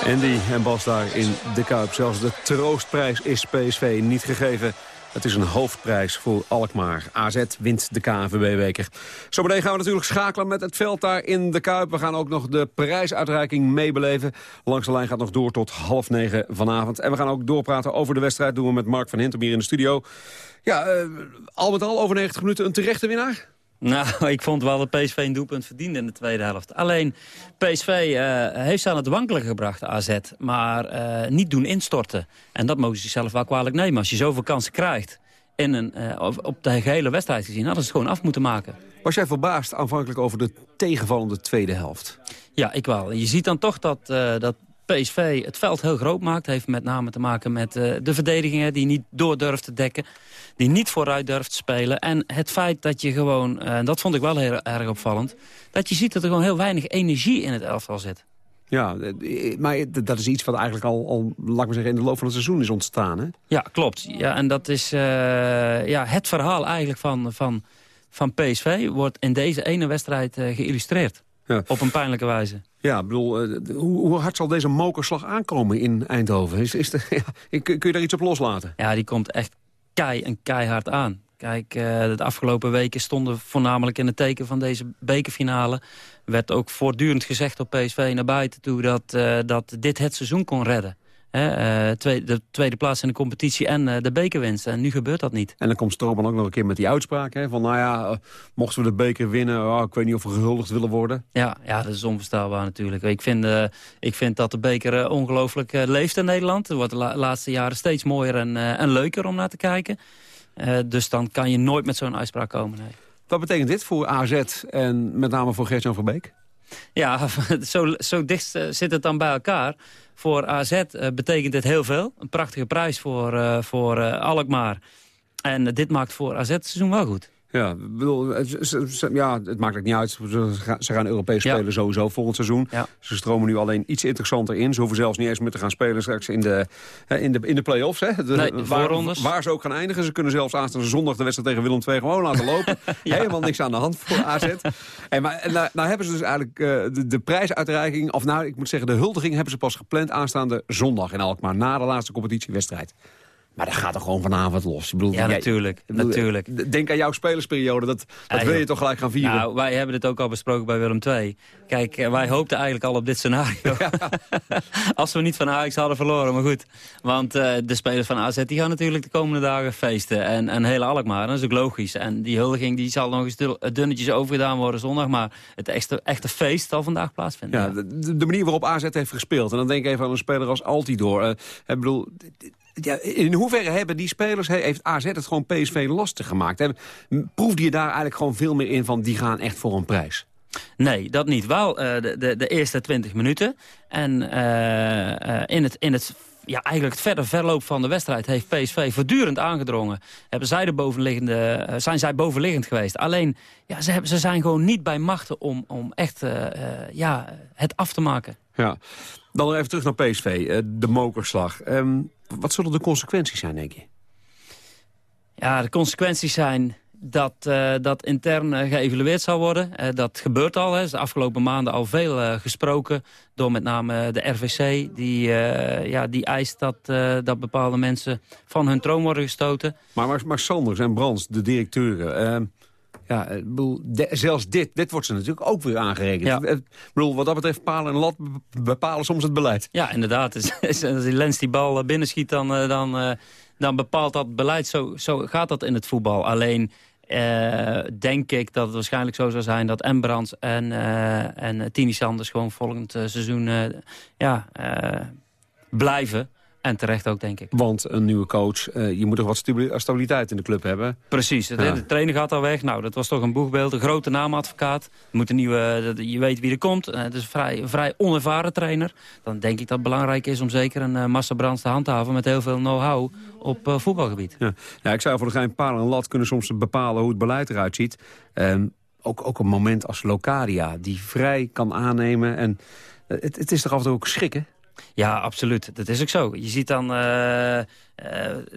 Andy en Bas daar in de Kuip. Zelfs de troostprijs is PSV niet gegeven. Het is een hoofdprijs voor Alkmaar. AZ wint de KNVB-beker. Zometeen gaan we natuurlijk schakelen met het veld daar in de Kuip. We gaan ook nog de prijsuitreiking meebeleven. Langs de lijn gaat nog door tot half negen vanavond. En we gaan ook doorpraten over de wedstrijd. Doen we met Mark van Hintem hier in de studio. Ja, uh, al met al over 90 minuten een terechte winnaar? Nou, ik vond wel dat PSV een doelpunt verdiende in de tweede helft. Alleen, PSV uh, eh, heeft ze aan het wankelen gebracht, AZ. Maar uh, niet doen instorten. En dat mogen ze zichzelf wel kwalijk nemen. Als je zoveel kansen krijgt, in een, uh, op de gehele wedstrijd gezien... hadden ze het gewoon af moeten maken. Was jij verbaasd aanvankelijk over de tegenvallende tweede helft? Ja, ik wel. Je ziet dan toch dat, dat PSV het veld heel groot maakt. heeft met name te maken met de verdedigingen die niet door durft te dekken die niet vooruit durft te spelen. En het feit dat je gewoon, en uh, dat vond ik wel heel erg opvallend... dat je ziet dat er gewoon heel weinig energie in het elftal zit. Ja, maar dat is iets wat eigenlijk al, al laat maar zeggen, in de loop van het seizoen is ontstaan. Hè? Ja, klopt. Ja, en dat is uh, ja, het verhaal eigenlijk van, van, van PSV... wordt in deze ene wedstrijd geïllustreerd. Ja. Op een pijnlijke wijze. Ja, bedoel, uh, hoe, hard zal deze mokerslag aankomen in Eindhoven? Is, is kun je daar iets op loslaten? Ja, die komt echt kei en keihard aan. Kijk, uh, de afgelopen weken stonden voornamelijk in het teken van deze bekerfinale. Werd ook voortdurend gezegd op PSV naar buiten toe dat, uh, dat dit het seizoen kon redden. He, uh, tweede, de tweede plaats in de competitie en uh, de bekerwinst. En nu gebeurt dat niet. En dan komt Stroopman ook nog een keer met die uitspraak. Hè, van nou ja, mochten we de beker winnen, oh, ik weet niet of we gehuldigd willen worden. Ja, ja dat is onvoorstelbaar natuurlijk. Ik vind, ik vind dat de beker ongelooflijk leeft in Nederland. Het wordt de la laatste jaren steeds mooier en, en leuker om naar te kijken. dus dan kan je nooit met zo'n uitspraak komen. Nee. Wat betekent dit voor AZ en met name voor Gert-Jan Verbeek? Ja, zo, zo dicht zit het dan bij elkaar. Voor AZ eh, betekent dit heel veel. Een prachtige prijs voor, uh, voor Alkmaar. En dit maakt voor AZ het seizoen wel goed. Ja, bedoel, ja, het maakt ook niet uit. Ze gaan Europees spelen sowieso volgend seizoen. Ze stromen nu alleen iets interessanter in. Ze hoeven zelfs niet eens meer te gaan spelen straks in de, in de, in de play-offs. Hè. De, waar, waar, ze ook gaan eindigen. Ze kunnen zelfs aanstaande zondag de wedstrijd tegen Willem II gewoon laten lopen. Helemaal niks aan de hand voor AZ. En, maar nou, nou, hebben ze dus eigenlijk uh, de, de prijsuitreiking... of nou, ik moet zeggen, de huldiging hebben ze pas gepland aanstaande zondag in Alkmaar. Na de laatste competitiewedstrijd. Maar dat gaat toch gewoon vanavond los? Ik bedoel, ja, natuurlijk. natuurlijk. Denk aan jouw spelersperiode, dat, dat wil je toch gelijk gaan vieren? Nou, wij hebben het ook al besproken bij Willem II. Kijk, eh, wij hoopten eigenlijk al op dit scenario. Als we niet van Ajax hadden verloren, maar goed. Want uh, de spelers van AZ die gaan natuurlijk de komende dagen feesten. En, en hele Alkmaar, dat is ook logisch. En die huldiging die zal nog eens dunnetjes overgedaan worden zondag. Maar het echte, echte feest zal vandaag plaatsvinden. Ja, De, de, manier waarop AZ heeft gespeeld. En dan denk ik even aan een speler als Altidor. Uh, ik bedoel ja, in hoeverre hebben die spelers, heeft AZ het gewoon PSV lastig gemaakt? Proefde je daar eigenlijk gewoon veel meer in van die gaan echt voor een prijs? Nee, dat niet. Wel uh, de, de, de, eerste 20 minuten. En uh, in het, in het ja, eigenlijk het verder verloop van de wedstrijd heeft PSV voortdurend aangedrongen. Hebben zij de bovenliggende, zijn zij bovenliggend geweest. Alleen, ja, ze, hebben, ze zijn gewoon niet bij machten om, om echt ja, het af te maken. Ja, dan even terug naar PSV, de mokerslag. Um, wat zullen de consequenties zijn, denk je? Ja, de consequenties zijn dat uh, dat intern uh, geëvalueerd zal worden. Uh, dat gebeurt al. Hè. is de afgelopen maanden al veel gesproken door met name de RVC. Die, ja, die eist dat, dat bepaalde mensen van hun troon worden gestoten. Maar, maar, maar Sanders en Brands, de directeuren... Ja, bedoel, zelfs dit, dit wordt ze natuurlijk ook weer aangerekend. Ja. Ik bedoel, wat dat betreft palen en lat bepalen soms het beleid. Ja, inderdaad. Als die Lens die bal binnenschiet, dan, dan, dan bepaalt dat beleid. Zo, zo gaat dat in het voetbal. Alleen uh, denk ik dat het waarschijnlijk zo zou zijn dat Embrands en, uh, en Tini Sanders gewoon volgend uh, seizoen ja, blijven. En terecht ook, denk ik. Want een nieuwe coach, uh, je moet toch wat stabiliteit in de club hebben? Precies. De, de trainer gaat al weg. Nou, dat was toch een boegbeeld. Een grote naamadvocaat. Je, moet een nieuwe, je weet wie er komt. Uh, het is een vrij, een vrij onervaren trainer. Dan denk ik dat het belangrijk is om zeker een uh, massabrands te handhaven... met heel veel know-how op uh, voetbalgebied. Ja. ja, ik zou voor de gein paal en lat kunnen soms bepalen hoe het beleid eruit ziet. Um, ook, ook een moment als Locadia, die vrij kan aannemen. En het, het is toch af en toe ook schrikken? Ja, absoluut. Dat is ook zo. Je ziet dan... Uh, uh,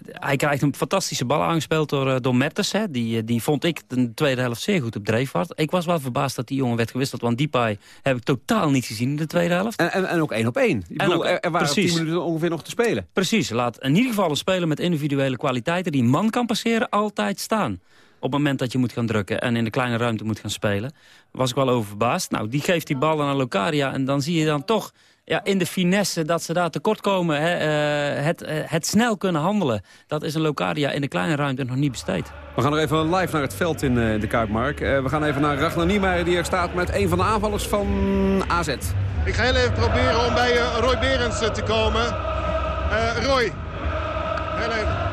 hij krijgt een fantastische bal aangespeeld door, uh, door Mertens. Hè. Die, die vond ik de tweede helft zeer goed op dreef was. Ik was wel verbaasd dat die jongen werd gewisseld. Want Depay heb ik totaal niet gezien in de tweede helft. En, en, en ook één op één. Ook, er, er waren precies. tien minuten ongeveer nog te spelen. Precies. Laat in ieder geval een speler met individuele kwaliteiten... die man kan passeren, altijd staan op het moment dat je moet gaan drukken en in de kleine ruimte moet gaan spelen. Was ik wel over verbaasd. Nou, die geeft die bal aan Locaria en dan zie je dan toch ja, in de finesse dat ze daar tekort komen. Hè, uh, het, uh, het snel kunnen handelen. Dat is een Locadia in de kleine ruimte nog niet besteed. We gaan nog even live naar het veld in uh, de Kuipmark. we gaan even naar Ragnar Niemeyer die er staat met een van de aanvallers van AZ. Ik ga heel even proberen om bij Roy Berends te komen. Roy, heel even.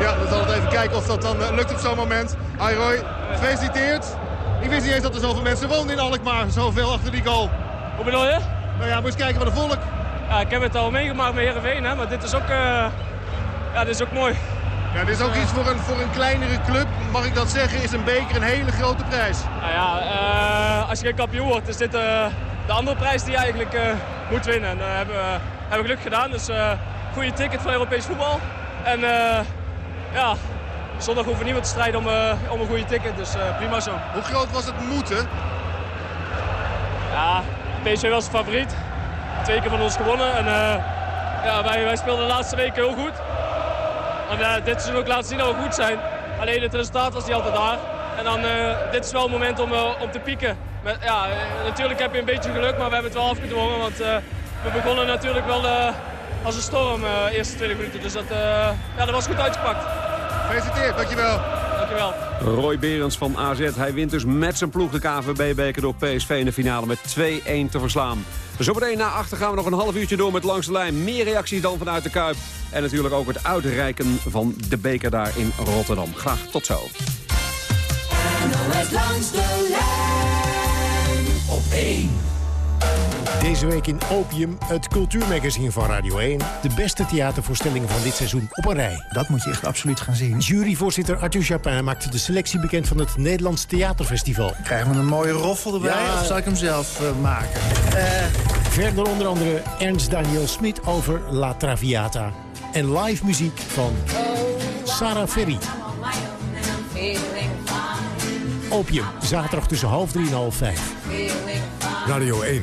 Ja, zal het even kijken of dat dan lukt op zo'n moment. Hi Roy, gefeliciteerd. Ik wist niet eens dat er zoveel mensen woonden in Alkmaar. Zoveel achter die goal. Hoe bedoel je? Nou ja, moet eens kijken van de volk. Ja, ik heb het al meegemaakt met Heerenveen, hè, maar dit is ook, uh, ja, dit is ook mooi. Ja, dit is ook iets voor een, voor een kleinere club, mag ik dat zeggen, is een beker een hele grote prijs. Nou ja, uh, als je geen kampioen wordt, is dit uh, de andere prijs die je eigenlijk moet winnen. En hebben, we, hebben we geluk gedaan, dus goede ticket voor Europees voetbal. En ja, zondag hoeven niemand te strijden om, uh, om een goede ticket, dus uh, prima zo. Hoe groot was het moeten? Ja, PSV was het favoriet. Twee keer van ons gewonnen en uh, ja, wij, wij speelden de laatste weken heel goed. En dit seizoen ook laten zien dat we goed zijn. Alleen het resultaat was niet altijd daar. En dan, dit is wel het moment om, om te pieken. Met, ja, natuurlijk heb je een beetje geluk, maar we hebben het wel afgedwongen. Want we begonnen natuurlijk wel als een storm de eerste 20 minuten. Dus dat, ja, dat was goed uitgepakt. Gefeliciteerd, dankjewel. Dankjewel. Roy Berends van AZ. Hij wint dus met zijn ploeg de KVB-beker door PSV in de finale met 2-1 te verslaan. Zometeen na achter gaan we nog een half uurtje door met langs de lijn. Meer reacties dan vanuit de Kuip. En natuurlijk ook het uitreiken van de beker daar in Rotterdam. Graag tot zo. NOS langs de lijn op 1. Deze week in Opium, het cultuurmagazine van Radio 1. De beste theatervoorstellingen van dit seizoen op een rij. Dat moet je echt absoluut gaan zien. Juryvoorzitter Arthur Chapin maakte de selectie bekend van het Nederlands Theaterfestival. Krijgen we een mooie roffel erbij Ja. of zal ik hem zelf eh, maken? Verder onder andere Ernst Daniel Smit over La Traviata. En live muziek van Sarah Ferry. Opium, zaterdag tussen half drie en half vijf. Radio 1.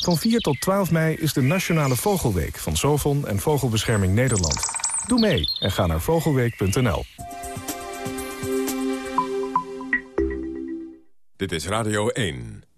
Van 4 tot 12 mei is de Nationale Vogelweek van Sovon en Vogelbescherming Nederland. Doe mee en ga naar vogelweek.nl. Dit is Radio 1.